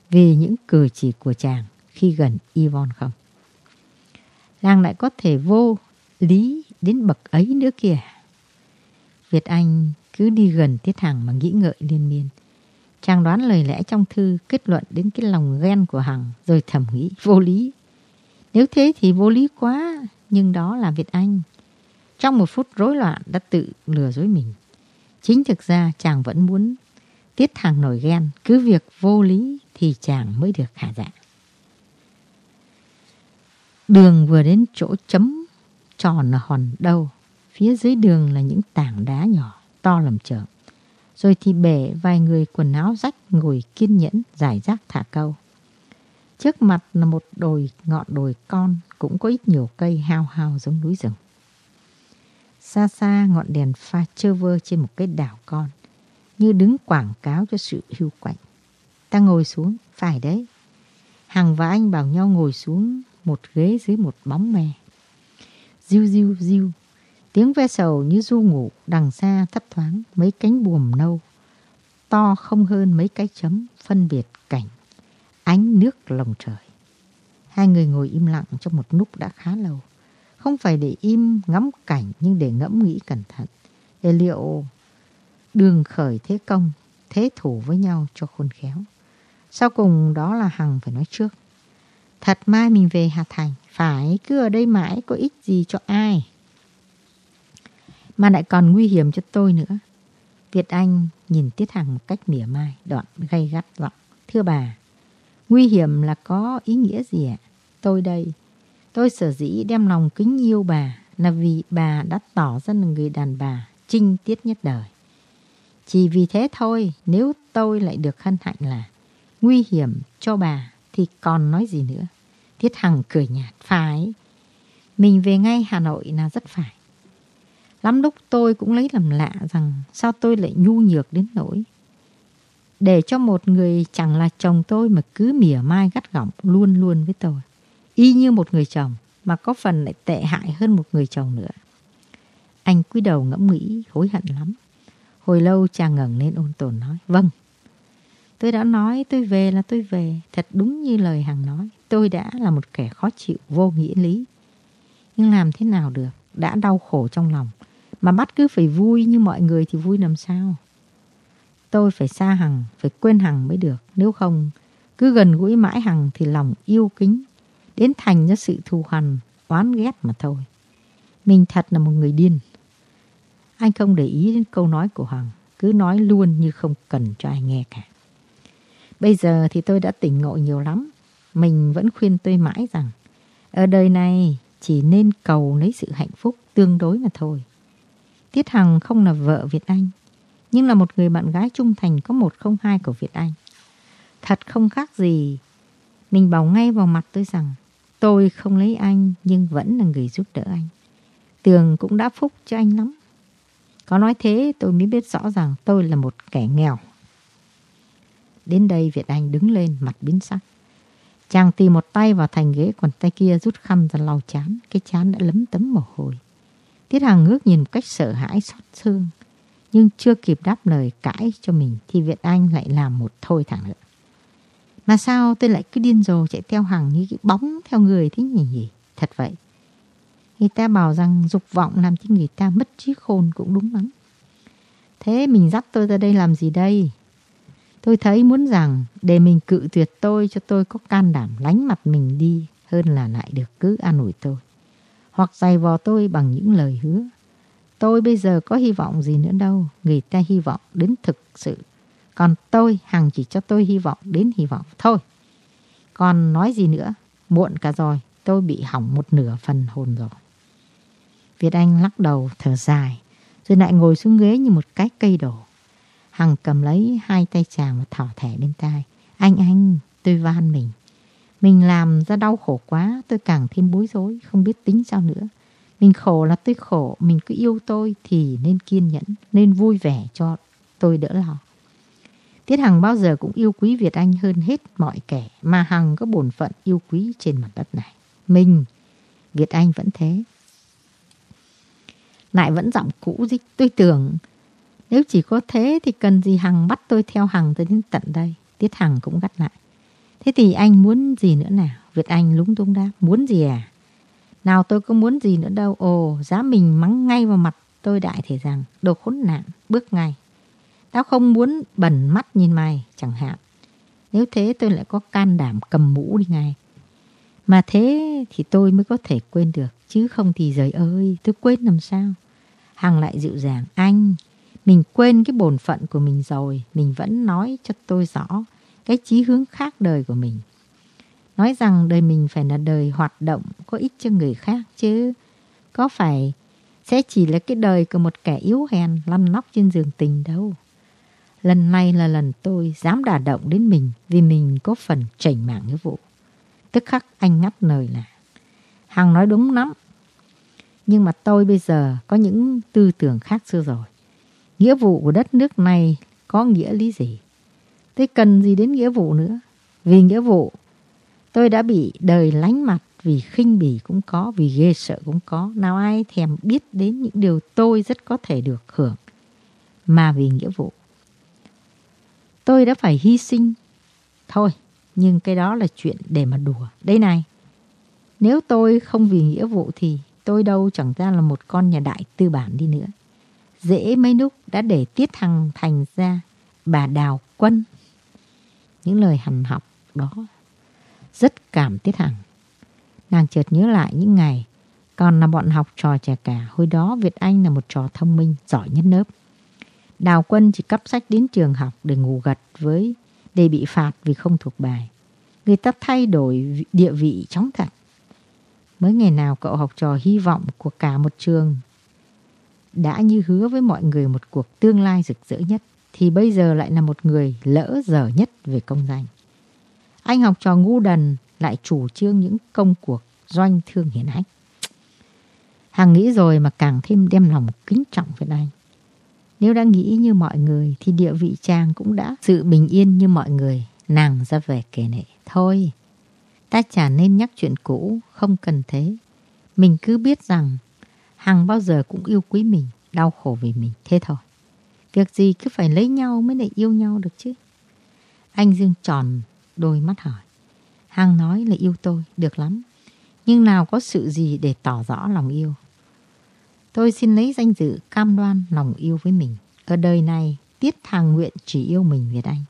vì những cử chỉ của chàng khi gần Yvonne không? Nàng lại có thể vô lý đến bậc ấy nữa kìa. Việt Anh cứ đi gần Tiết Hằng mà nghĩ ngợi liên miên. Chàng đoán lời lẽ trong thư kết luận đến cái lòng ghen của Hằng rồi thầm nghĩ vô lý. Nếu thế thì vô lý quá, nhưng đó là Việt Anh. Trong một phút rối loạn đã tự lừa dối mình. Chính thực ra chàng vẫn muốn Tiết thằng nổi ghen, cứ việc vô lý thì chàng mới được hạ dạ. Đường vừa đến chỗ chấm tròn hòn đâu. Phía dưới đường là những tảng đá nhỏ, to lầm chởm. Rồi thì bể vài người quần áo rách ngồi kiên nhẫn giải rác thả câu. Trước mặt là một đồi ngọn đồi con cũng có ít nhiều cây hao hao giống núi rừng. Xa xa ngọn đèn pha chơ vơ trên một cái đảo con như đứng quảng cáo cho sự hưu quạnh. Ta ngồi xuống, phải đấy. Hằng và anh bảo nhau ngồi xuống một ghế dưới một bóng me. Diu diu diu, tiếng ve sầu như du ngủ đằng xa thấp thoáng mấy cánh buồm nâu, to không hơn mấy cái chấm phân biệt cảnh, ánh nước lồng trời. Hai người ngồi im lặng trong một lúc đã khá lâu. Không phải để im ngắm cảnh nhưng để ngẫm nghĩ cẩn thận. Để liệu đường khởi thế công, thế thủ với nhau cho khôn khéo. Sau cùng đó là Hằng phải nói trước. Thật mai mình về Hà Thành, phải cứ ở đây mãi có ích gì cho ai. Mà lại còn nguy hiểm cho tôi nữa. Việt Anh nhìn Tiết Hằng một cách mỉa mai, đoạn gay gắt giọng. Thưa bà, nguy hiểm là có ý nghĩa gì ạ? Tôi đây, tôi sở dĩ đem lòng kính yêu bà là vì bà đã tỏ ra là người đàn bà trinh tiết nhất đời. Chỉ vì thế thôi, nếu tôi lại được hân hạnh là nguy hiểm cho bà thì còn nói gì nữa. Tiết Hằng cười nhạt, phải. Mình về ngay Hà Nội là rất phải. Lắm lúc tôi cũng lấy làm lạ rằng sao tôi lại nhu nhược đến nỗi. Để cho một người chẳng là chồng tôi mà cứ mỉa mai gắt gỏng luôn luôn với tôi. Y như một người chồng mà có phần lại tệ hại hơn một người chồng nữa. Anh cúi đầu ngẫm nghĩ hối hận lắm. Hồi lâu chàng ngẩng lên ôn tồn nói. Vâng, tôi đã nói tôi về là tôi về. Thật đúng như lời Hằng nói. tôi đã là một kẻ khó chịu, vô nghĩa lý. Nhưng làm thế nào được, đã đau khổ trong lòng. Mà bắt cứ phải vui như mọi người thì vui làm sao? Tôi phải xa Hằng, phải quên Hằng mới được. Nếu không, cứ gần gũi mãi Hằng thì lòng yêu kính, đến thành ra sự thù hằn, oán ghét mà thôi. Mình thật là một người điên. Anh không để ý đến câu nói của Hằng, cứ nói luôn như không cần cho ai nghe cả. Bây giờ thì tôi đã tỉnh ngộ nhiều lắm. Mình vẫn khuyên tôi mãi rằng ở đời này chỉ nên cầu lấy sự hạnh phúc tương đối mà thôi. Tiết Hằng không là vợ Việt Anh, nhưng là một người bạn gái trung thành có một không hai của Việt Anh. Thật không khác gì. Mình bảo ngay vào mặt tôi rằng tôi không lấy anh, nhưng vẫn là người giúp đỡ anh. Tường cũng đã phúc cho anh lắm. Có nói thế, tôi mới biết rõ rằng tôi là một kẻ nghèo. Đến đây Việt Anh đứng lên, mặt biến sắc. Chàng tìm một tay vào thành ghế còn tay kia, rút khăn ra lau chán. Cái chán đã lấm tấm mồ hôi. Tiết Hằng ngước nhìn một cách sợ hãi, xót xương. Nhưng chưa kịp đáp lời, cãi cho mình, thì Việt Anh lại làm một thôi thẳng nữa. Mà sao tôi lại cứ điên rồ chạy theo Hằng như cái bóng theo người thế nhỉ nhỉ? Thật vậy. Người ta bảo rằng dục vọng làm cho người ta mất trí khôn cũng đúng lắm. Thế mình dắt tôi ra đây làm gì đây? Tôi thấy muốn rằng để mình cự tuyệt tôi cho tôi có can đảm lánh mặt mình đi hơn là lại được cứ an ủi tôi. Hoặc giày vò tôi bằng những lời hứa. Tôi bây giờ có hy vọng gì nữa đâu. Người ta hy vọng đến thực sự. Còn tôi, Hằng chỉ cho tôi hy vọng đến hy vọng thôi. Còn nói gì nữa, muộn cả rồi, tôi bị hỏng một nửa phần hồn rồi. Việt Anh lắc đầu thở dài, rồi lại ngồi xuống ghế như một cái cây đổ. Hằng cầm lấy hai tay chàng và thỏ thẻ bên tai. Anh anh, tôi van mình. Mình làm ra đau khổ quá, tôi càng thêm bối rối, không biết tính sao nữa. Mình khổ là tôi khổ, mình cứ yêu tôi thì nên kiên nhẫn, nên vui vẻ cho tôi đỡ lo. Tiết Hằng bao giờ cũng yêu quý Việt Anh hơn hết mọi kẻ mà Hằng có bổn phận yêu quý trên mặt đất này. Mình, Việt Anh vẫn thế. Lại vẫn giọng cũ dích, tôi tưởng nếu chỉ có thế thì cần gì Hằng bắt tôi theo Hằng tới đến tận đây. Tiết Hằng cũng gắt lại. Thế thì anh muốn gì nữa nào? Việt Anh lúng túng đáp. Muốn gì à? Nào tôi có muốn gì nữa đâu. Ồ, giá mình mắng ngay vào mặt tôi đại thể rằng. Đồ khốn nạn, bước ngay. Tao không muốn bẩn mắt nhìn mày, chẳng hạn. Nếu thế tôi lại có can đảm cầm mũ đi ngay. Mà thế thì tôi mới có thể quên được. Chứ không thì giời ơi, tôi quên làm sao? Hằng lại dịu dàng. Anh, mình quên cái bổn phận của mình rồi. Mình vẫn nói cho tôi rõ cái chí hướng khác đời của mình. Nói rằng đời mình phải là đời hoạt động có ích cho người khác chứ. Có phải sẽ chỉ là cái đời của một kẻ yếu hèn lăn nóc trên giường tình đâu. Lần này là lần tôi dám đả động đến mình vì mình có phần chảnh mạng nghĩa vụ. Tức khắc anh ngắt lời là Hằng nói đúng lắm. Nhưng mà tôi bây giờ có những tư tưởng khác xưa rồi. Nghĩa vụ của đất nước này có nghĩa lý gì? Tôi cần gì đến nghĩa vụ nữa? Vì nghĩa vụ, tôi đã bị đời lánh mặt vì khinh bỉ cũng có, vì ghê sợ cũng có. Nào ai thèm biết đến những điều tôi rất có thể được hưởng. Mà vì nghĩa vụ. Tôi đã phải hy sinh. Thôi, nhưng cái đó là chuyện để mà đùa. Đây này, nếu tôi không vì nghĩa vụ thì tôi đâu chẳng ra là một con nhà đại tư bản đi nữa. Dễ mấy lúc đã để Tiết thằng thành ra bà Đào Quân. Những lời hằn học đó rất cảm Tiết Hằng. Nàng chợt nhớ lại những ngày còn là bọn học trò trẻ cả. Hồi đó Việt Anh là một trò thông minh, giỏi nhất lớp. Đào Quân chỉ cắp sách đến trường học để ngủ gật với, để bị phạt vì không thuộc bài. Người ta thay đổi địa vị chóng thật. Mới ngày nào cậu học trò hy vọng của cả một trường đã như hứa với mọi người một cuộc tương lai rực rỡ nhất, thì bây giờ lại là một người lỡ dở nhất về công danh. Anh học trò ngu đần lại chủ trương những công cuộc doanh thương hiển hách. Hằng nghĩ rồi mà càng thêm đem lòng kính trọng với anh. Nếu đã nghĩ như mọi người thì địa vị chàng cũng đã sự bình yên như mọi người. Nàng ra về kể nệ. Thôi, ta chả nên nhắc chuyện cũ, không cần thế. Mình cứ biết rằng Hằng bao giờ cũng yêu quý mình, đau khổ vì mình. Thế thôi. Việc gì cứ phải lấy nhau mới lại yêu nhau được chứ. Anh Dương tròn đôi mắt hỏi. Hằng nói là yêu tôi, được lắm. Nhưng nào có sự gì để tỏ rõ lòng yêu. Tôi xin lấy danh dự cam đoan lòng yêu với mình. Ở đời này, Tiết Hằng nguyện chỉ yêu mình Việt Anh.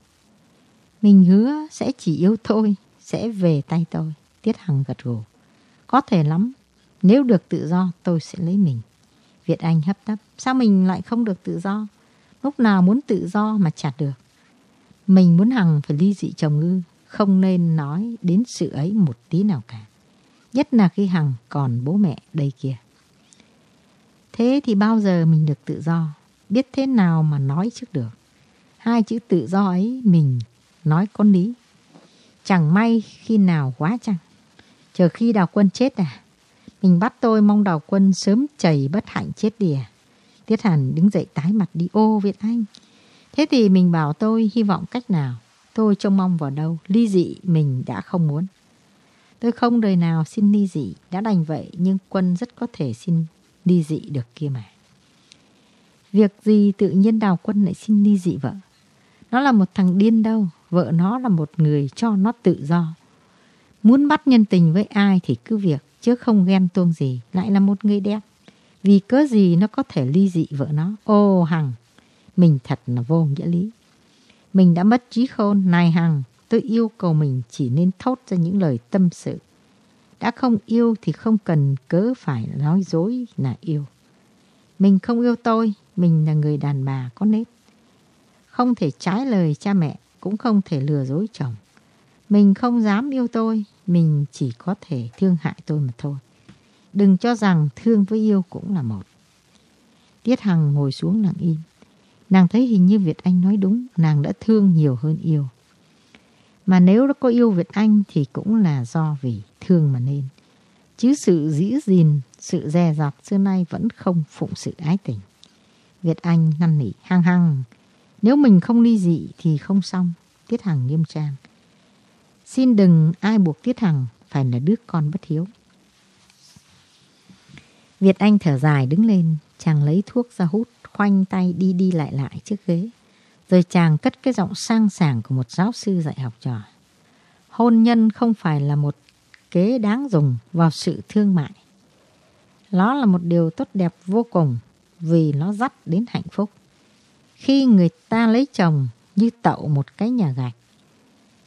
Mình hứa sẽ chỉ yêu tôi, sẽ về tay tôi. Tiết Hằng gật gù. Có thể lắm, nếu được tự do tôi sẽ lấy mình. Việt Anh hấp tấp. Sao mình lại không được tự do? Lúc nào muốn tự do mà chặt được. Mình muốn Hằng phải ly dị chồng ư. Không nên nói đến sự ấy một tí nào cả. Nhất là khi Hằng còn bố mẹ đây kia. Thế thì bao giờ mình được tự do? Biết thế nào mà nói trước được? Hai chữ tự do ấy, mình nói con lý. Chẳng may khi nào quá chăng? Chờ khi đào quân chết à? Mình bắt tôi mong đào quân sớm chảy bất hạnh chết đi à? Tiết Hàn đứng dậy tái mặt đi. Ô, Việt Anh! Thế thì mình bảo tôi hy vọng cách nào? Tôi trông mong vào đâu? Ly dị mình đã không muốn. Tôi không đời nào xin ly dị. Đã đành vậy, nhưng quân rất có thể xin ly dị được kia mà. Việc gì tự nhiên đào quân lại xin ly dị vợ? Nó là một thằng điên đâu. Vợ nó là một người cho nó tự do. Muốn bắt nhân tình với ai thì cứ việc, chứ không ghen tuông gì. Lại là một người đẹp. Vì cớ gì nó có thể ly dị vợ nó. Ô Hằng, mình thật là vô nghĩa lý. Mình đã mất trí khôn. Này Hằng, tôi yêu cầu mình chỉ nên thốt ra những lời tâm sự. Đã không yêu thì không cần cớ phải nói dối là yêu. Mình không yêu tôi, mình là người đàn bà có nết. Không thể trái lời cha mẹ, cũng không thể lừa dối chồng. Mình không dám yêu tôi, mình chỉ có thể thương hại tôi mà thôi. Đừng cho rằng thương với yêu cũng là một. Tiết Hằng ngồi xuống lặng im. Nàng thấy hình như Việt Anh nói đúng, nàng đã thương nhiều hơn yêu. Mà nếu đã có yêu Việt Anh thì cũng là do vì thương mà nên. Chứ sự dĩ gìn, sự dè dặt xưa nay vẫn không phụng sự ái tình. Việt Anh năn nỉ hăng hăng. Nếu mình không ly dị thì không xong. Tiết Hằng nghiêm trang. Xin đừng ai buộc Tiết Hằng phải là đứa con bất hiếu. Việt Anh thở dài đứng lên, chàng lấy thuốc ra hút, khoanh tay đi đi lại lại trước ghế. Rồi chàng cất cái giọng sang sảng của một giáo sư dạy học trò. Hôn nhân không phải là một kế đáng dùng vào sự thương mại. Nó là một điều tốt đẹp vô cùng vì nó dắt đến hạnh phúc. Khi người ta lấy chồng như tậu một cái nhà gạch,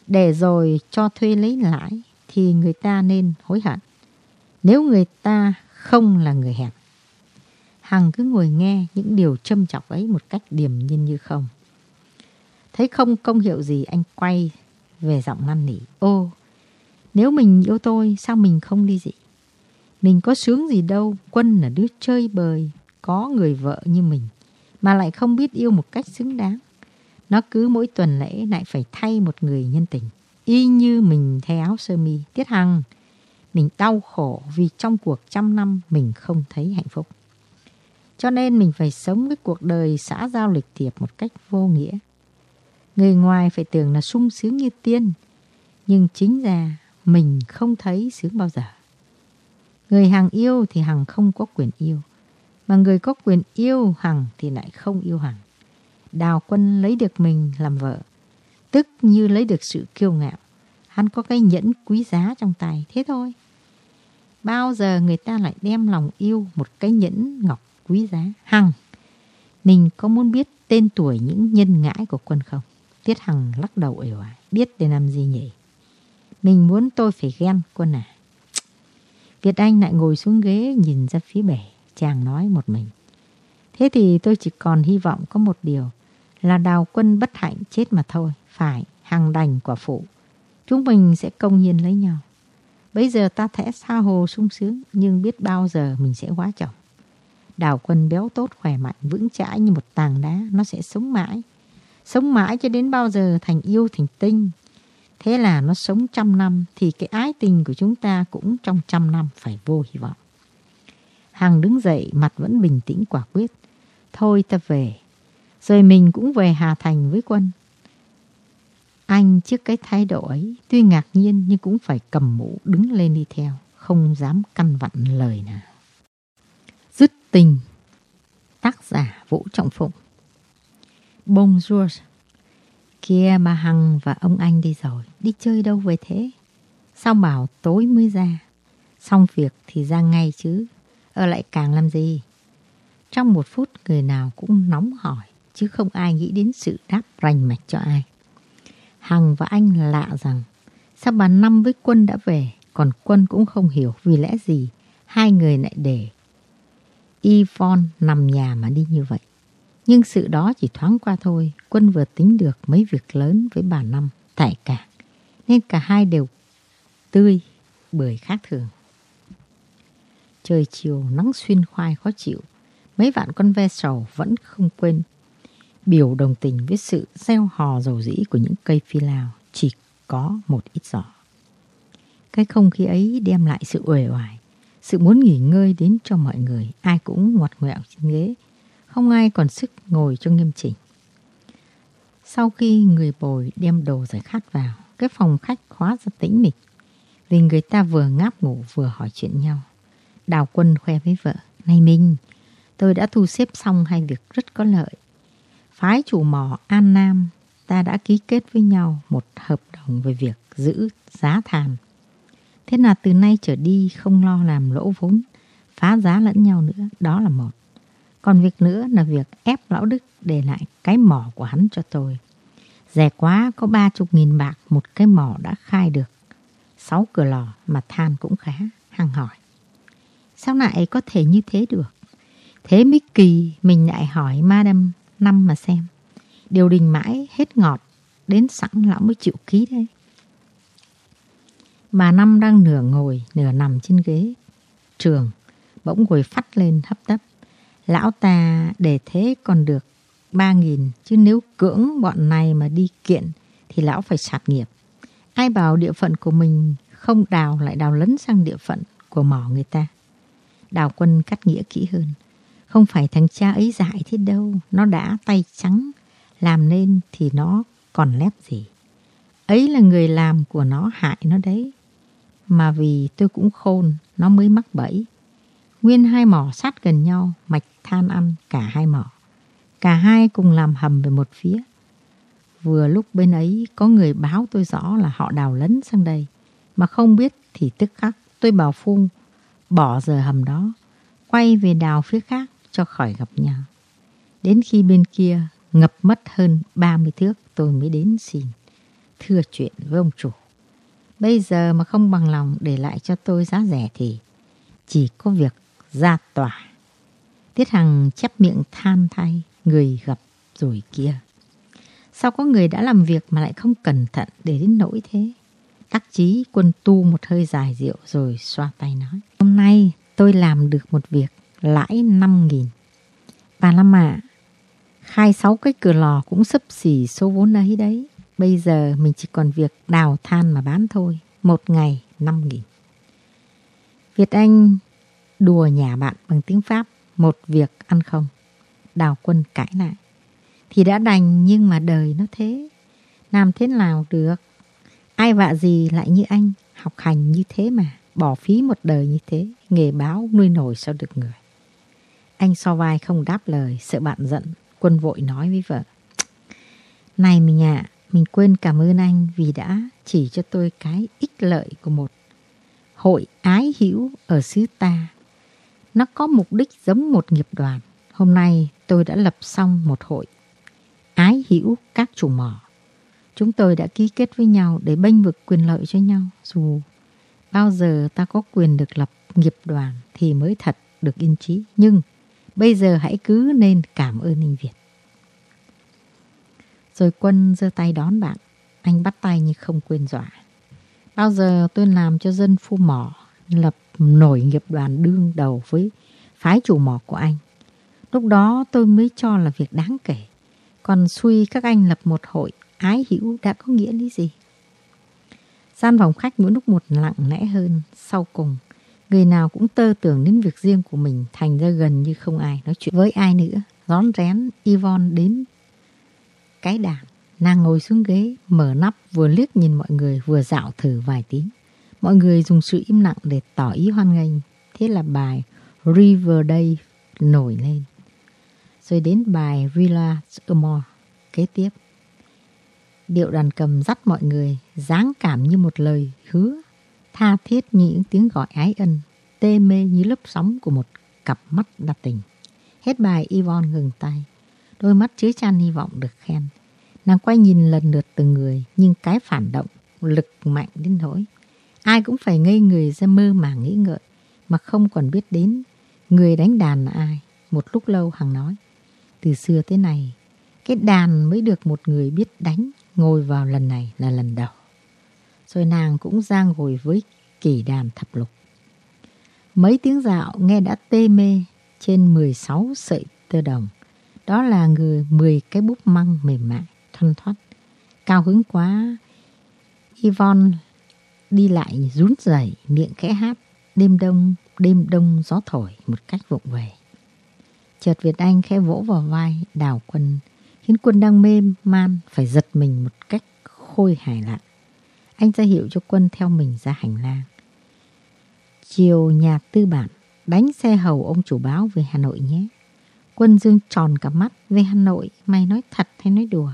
để rồi cho thuê lấy lãi thì người ta nên hối hận. Nếu người ta không là người hẹp. Hằng cứ ngồi nghe những điều châm chọc ấy một cách điềm nhiên như không. Thấy không công hiệu gì anh quay về giọng năn nỉ. Ô, nếu mình yêu tôi sao mình không đi dị? Mình có sướng gì đâu, Quân là đứa chơi bời, có người vợ như mình, mà lại không biết yêu một cách xứng đáng. Nó cứ mỗi tuần lễ lại phải thay một người nhân tình, y như mình thay áo sơ mi. Tiết Hằng, mình đau khổ vì trong cuộc trăm năm mình không thấy hạnh phúc. Cho nên mình phải sống cái cuộc đời xã giao lịch thiệp một cách vô nghĩa. Người ngoài phải tưởng là sung sướng như tiên, nhưng chính ra mình không thấy sướng bao giờ. Người Hằng yêu thì Hằng không có quyền yêu, mà người có quyền yêu Hằng thì lại không yêu Hằng. Đào quân lấy được mình làm vợ, tức như lấy được sự kiêu ngạo. Hắn có cái nhẫn quý giá trong tay, thế thôi. Bao giờ người ta lại đem lòng yêu một cái nhẫn ngọc quý giá? Hằng, mình có muốn biết tên tuổi những nhân ngãi của quân không? Tiết Hằng lắc đầu ỉu ải. Biết để làm gì nhỉ? Mình muốn tôi phải ghen quân à? Việt Anh lại ngồi xuống ghế nhìn ra phía bể. Chàng nói một mình. Thế thì tôi chỉ còn hy vọng có một điều là đào quân bất hạnh chết mà thôi. Phải, hàng đành quả phụ. Chúng mình sẽ công nhiên lấy nhau. Bây giờ ta thẽ xa hồ sung sướng nhưng biết bao giờ mình sẽ quá chồng. Đào quân béo tốt khỏe mạnh vững chãi như một tàng đá nó sẽ sống mãi. Sống mãi cho đến bao giờ thành yêu, thành tinh. Thế là nó sống trăm năm, thì cái ái tình của chúng ta cũng trong trăm năm phải vô hy vọng. Hằng đứng dậy, mặt vẫn bình tĩnh quả quyết. Thôi ta về. Rồi mình cũng về Hà Thành với quân. Anh trước cái thái độ ấy, tuy ngạc nhiên nhưng cũng phải cầm mũ đứng lên đi theo. Không dám căn vặn lời nào. Dứt tình Tác giả Vũ Trọng Phụng Bonjour Kia mà Hằng và ông anh đi rồi Đi chơi đâu về thế Sao bảo tối mới ra? Xong việc thì ra ngay chứ. Ở lại càng làm gì? Trong một phút người nào cũng nóng hỏi, chứ không ai nghĩ đến sự đáp rành mạch cho ai. Hằng và anh lạ rằng, sao bà Năm với Quân đã về, còn Quân cũng không hiểu vì lẽ gì hai người lại để Yvonne nằm nhà mà đi như vậy. Nhưng sự đó chỉ thoáng qua thôi, Quân vừa tính được mấy việc lớn với bà Năm tại cả, nên cả hai đều tươi, bưởi khác thường. Trời chiều nắng xuyên khoai khó chịu, mấy vạn con ve sầu vẫn không quên biểu đồng tình với sự gieo hò dầu dĩ của những cây phi lao chỉ có một ít giỏ. Cái không khí ấy đem lại sự uể oải, sự muốn nghỉ ngơi đến cho mọi người, ai cũng ngoặt ngoẹo trên ghế, không ai còn sức ngồi cho nghiêm chỉnh. Sau khi người bồi đem đồ giải khát vào, cái phòng khách khóa ra tĩnh mịch, vì người ta vừa ngáp ngủ vừa hỏi chuyện nhau. Đào quân khoe với vợ, này Minh, tôi đã thu xếp xong hai việc rất có lợi. Phái chủ mỏ An Nam, ta đã ký kết với nhau một hợp đồng về việc giữ giá than. Thế là từ nay trở đi không lo làm lỗ vốn, phá giá lẫn nhau nữa, đó là một. Còn việc nữa là việc ép lão Đức để lại cái mỏ của hắn cho tôi. Rẻ quá có ba chục nghìn bạc một cái mỏ đã khai được. Sáu cửa lò mà than cũng khá, hằng hỏi. Sao lại có thể như thế được? Thế mới kỳ mình lại hỏi madam năm mà xem. Điều đình mãi hết ngọt, đến sẵn lão mới chịu ký đấy Bà Năm đang nửa ngồi, nửa nằm trên ghế. Trường, bỗng ngồi phát lên hấp tấp. Lão ta để thế còn được ba nghìn, chứ nếu cưỡng bọn này mà đi kiện thì lão phải sạt nghiệp. Ai bảo địa phận của mình không đào lại đào lấn sang địa phận của mỏ người ta. Đào quân cắt nghĩa kỹ hơn. Không phải thằng cha ấy dại thế đâu, nó đã tay trắng, làm nên thì nó còn lép gì. Ấy là người làm của nó hại nó đấy. Mà vì tôi cũng khôn, nó mới mắc bẫy. Nguyên hai mỏ sát gần nhau, mạch than ăn cả hai mỏ. Cả hai cùng làm hầm về một phía. Vừa lúc bên ấy có người báo tôi rõ là họ đào lấn sang đây. Mà không biết thì tức khắc tôi bảo phung bỏ giờ hầm đó, quay về đào phía khác cho khỏi gặp nhau. Đến khi bên kia ngập mất hơn 30 thước tôi mới đến xin thưa chuyện với ông chủ. Bây giờ mà không bằng lòng để lại cho tôi giá rẻ thì chỉ có việc ra tòa. Tiết Hằng chép miệng than thay người gặp rồi kia. Sao có người đã làm việc mà lại không cẩn thận để đến nỗi thế? Đắc chí quân tu một hơi dài rượu rồi xoa tay nói. Hôm nay tôi làm được một việc lãi 5 nghìn. Bà Lâm ạ, khai sáu cái cửa lò cũng sấp xỉ số vốn ấy đấy. Bây giờ mình chỉ còn việc đào than mà bán thôi. Một ngày 5 nghìn. Việt Anh đùa nhà bạn bằng tiếng Pháp một việc ăn không. Đào quân cãi lại. Thì đã đành nhưng mà đời nó thế. Làm thế nào được. Ai vạ gì lại như anh học hành như thế mà. Bỏ phí một đời như thế. Nghề báo nuôi nổi sao được người. Anh so vai không đáp lời, sợ bạn giận. Quân vội nói với vợ. Này mình ạ, mình quên cảm ơn anh vì đã chỉ cho tôi cái ích lợi của một hội ái hữu ở xứ ta. Nó có mục đích giống một nghiệp đoàn. Hôm nay tôi đã lập xong một hội ái hữu các chủ mỏ. Chúng tôi đã ký kết với nhau để bênh vực quyền lợi cho nhau. Dù bao giờ ta có quyền được lập nghiệp đoàn thì mới thật được yên trí. Nhưng bây giờ hãy cứ nên cảm ơn Ninh Việt. Rồi quân giơ tay đón bạn. Anh bắt tay nhưng không quên dọa. Bao giờ tôi làm cho dân phu mỏ lập nổi nghiệp đoàn đương đầu với phái chủ mỏ của anh. Lúc đó tôi mới cho là việc đáng kể. Còn suy các anh lập một hội ái hữu đã có nghĩa lý gì? Gian phòng khách mỗi lúc một lặng lẽ hơn. Sau cùng, người nào cũng tơ tưởng đến việc riêng của mình thành ra gần như không ai nói chuyện với ai nữa. Rón rén, Yvonne đến cái đàn. Nàng ngồi xuống ghế, mở nắp vừa liếc nhìn mọi người vừa dạo thử vài tiếng. Mọi người dùng sự im lặng để tỏ ý hoan nghênh. Thế là bài River Day nổi lên. Rồi đến bài Villa Amor kế tiếp. Điệu đàn cầm dắt mọi người, dáng cảm như một lời hứa. tha thiết như những tiếng gọi ái ân, tê mê như lớp sóng của một cặp mắt đa tình. Hết bài Yvonne ngừng tay, đôi mắt chứa chan hy vọng được khen. Nàng quay nhìn lần lượt từng người, nhưng cái phản động, lực mạnh đến nỗi. Ai cũng phải ngây người ra mơ mà nghĩ ngợi, mà không còn biết đến người đánh đàn là ai. Một lúc lâu Hằng nói, từ xưa tới nay, cái đàn mới được một người biết đánh, ngồi vào lần này là lần đầu. Rồi nàng cũng giang ngồi với kỳ đàn thập lục. Mấy tiếng dạo nghe đã tê mê trên 16 sợi tơ đồng. Đó là người 10 cái búp măng mềm mại, thân thoát. Cao hứng quá, Yvonne đi lại rún rẩy miệng khẽ hát. Đêm đông, đêm đông gió thổi một cách vụng về. Chợt Việt Anh khẽ vỗ vào vai đào quân, khiến quân đang mê man phải giật mình một cách khôi hài lạ. Anh ra hiệu cho quân theo mình ra hành lang. Chiều nhà tư bản, đánh xe hầu ông chủ báo về Hà Nội nhé. Quân dương tròn cả mắt về Hà Nội, mày nói thật hay nói đùa?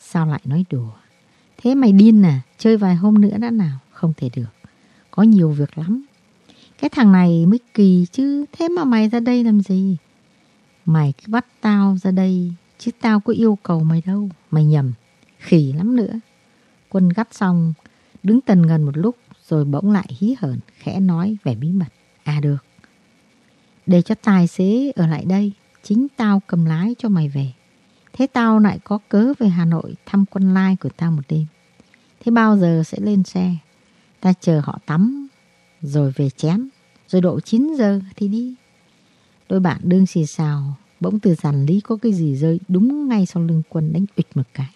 Sao lại nói đùa? Thế mày điên à, chơi vài hôm nữa đã nào? Không thể được, có nhiều việc lắm. Cái thằng này mới kỳ chứ, thế mà mày ra đây làm gì? Mày cứ bắt tao ra đây, chứ tao có yêu cầu mày đâu, mày nhầm, khỉ lắm nữa. Quân gắt xong, đứng tần ngần một lúc rồi bỗng lại hí hởn, khẽ nói vẻ bí mật. À được, để cho tài xế ở lại đây, chính tao cầm lái cho mày về. Thế tao lại có cớ về Hà Nội thăm quân lai của tao một đêm. Thế bao giờ sẽ lên xe? Ta chờ họ tắm, rồi về chén, rồi độ 9 giờ thì đi. Đôi bạn đương xì xào, bỗng từ giàn lý có cái gì rơi đúng ngay sau lưng quân đánh ụt một cái.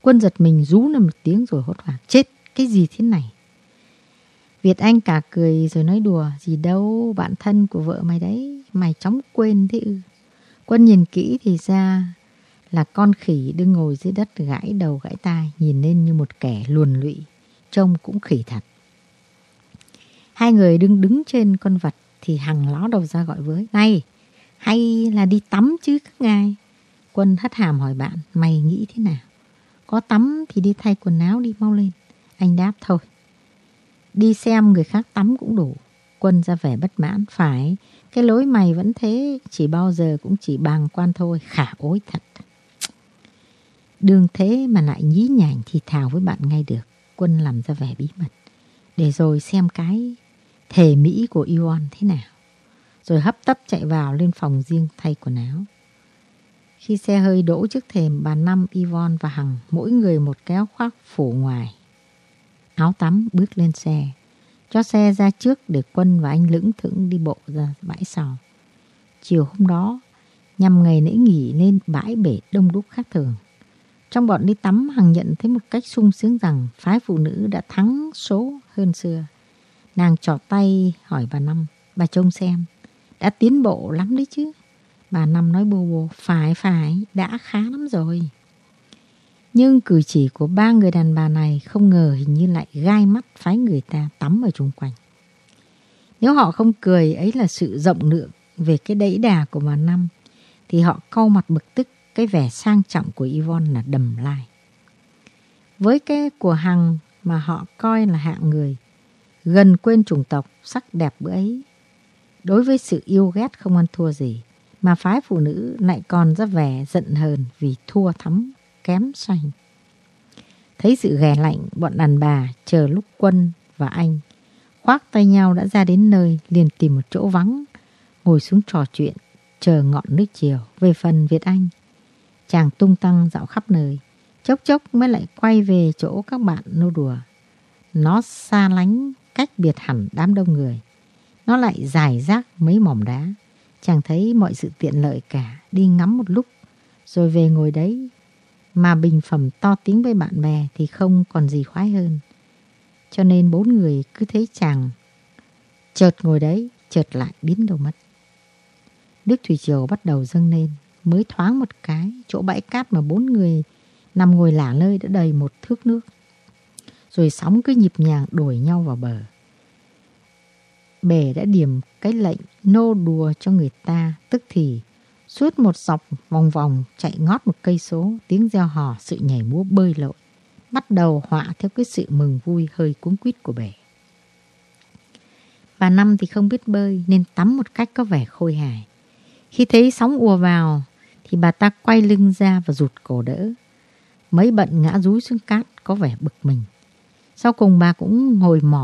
Quân giật mình rú lên một tiếng rồi hốt hoảng. Chết, cái gì thế này? Việt Anh cả cười rồi nói đùa. Gì đâu, bạn thân của vợ mày đấy. Mày chóng quên thế ư. Quân nhìn kỹ thì ra là con khỉ đứng ngồi dưới đất gãi đầu gãi tai. Nhìn lên như một kẻ luồn lụy. Trông cũng khỉ thật. Hai người đứng đứng trên con vật thì Hằng ló đầu ra gọi với. Này, hay là đi tắm chứ các ngài? Quân hất hàm hỏi bạn, mày nghĩ thế nào? Có tắm thì đi thay quần áo đi mau lên. Anh đáp thôi. Đi xem người khác tắm cũng đủ. Quân ra vẻ bất mãn. Phải, cái lối mày vẫn thế. Chỉ bao giờ cũng chỉ bàng quan thôi. Khả ối thật. Đường thế mà lại nhí nhảnh thì thào với bạn ngay được. Quân làm ra vẻ bí mật. Để rồi xem cái thể mỹ của Ion thế nào. Rồi hấp tấp chạy vào lên phòng riêng thay quần áo. Khi xe hơi đỗ trước thềm bà Năm, Yvonne và Hằng mỗi người một kéo khoác phủ ngoài. Áo tắm bước lên xe. Cho xe ra trước để Quân và anh lững thững đi bộ ra bãi sau. Chiều hôm đó, nhằm ngày lễ nghỉ lên bãi bể đông đúc khác thường. Trong bọn đi tắm Hằng nhận thấy một cách sung sướng rằng phái phụ nữ đã thắng số hơn xưa. Nàng trỏ tay hỏi bà Năm, bà trông xem, đã tiến bộ lắm đấy chứ. Bà Năm nói bô bô, phải phải, đã khá lắm rồi. Nhưng cử chỉ của ba người đàn bà này không ngờ hình như lại gai mắt phái người ta tắm ở chung quanh. Nếu họ không cười ấy là sự rộng lượng về cái đẫy đà của bà Năm, thì họ cau mặt bực tức cái vẻ sang trọng của Yvonne là đầm lai. Với cái của Hằng mà họ coi là hạng người, gần quên chủng tộc sắc đẹp bữa ấy. Đối với sự yêu ghét không ăn thua gì, mà phái phụ nữ lại còn ra vẻ giận hờn vì thua thắm kém sành Thấy sự ghè lạnh, bọn đàn bà chờ lúc quân và anh khoác tay nhau đã ra đến nơi liền tìm một chỗ vắng, ngồi xuống trò chuyện, chờ ngọn nước chiều. Về phần Việt Anh, chàng tung tăng dạo khắp nơi, chốc chốc mới lại quay về chỗ các bạn nô đùa. Nó xa lánh cách biệt hẳn đám đông người. Nó lại dài rác mấy mỏm đá. Chàng thấy mọi sự tiện lợi cả, đi ngắm một lúc, rồi về ngồi đấy. Mà bình phẩm to tiếng với bạn bè thì không còn gì khoái hơn. Cho nên bốn người cứ thấy chàng chợt ngồi đấy, chợt lại biến đâu mất. Đức Thủy Triều bắt đầu dâng lên, mới thoáng một cái, chỗ bãi cát mà bốn người nằm ngồi lả lơi đã đầy một thước nước. Rồi sóng cứ nhịp nhàng đuổi nhau vào bờ. bè đã điểm cái lệnh nô đùa cho người ta, tức thì suốt một dọc vòng vòng chạy ngót một cây số, tiếng reo hò sự nhảy múa bơi lội, bắt đầu họa theo cái sự mừng vui hơi cuống quýt của bè. Bà Năm thì không biết bơi nên tắm một cách có vẻ khôi hài. Khi thấy sóng ùa vào thì bà ta quay lưng ra và rụt cổ đỡ. Mấy bận ngã rúi xuống cát có vẻ bực mình. Sau cùng bà cũng ngồi mỏ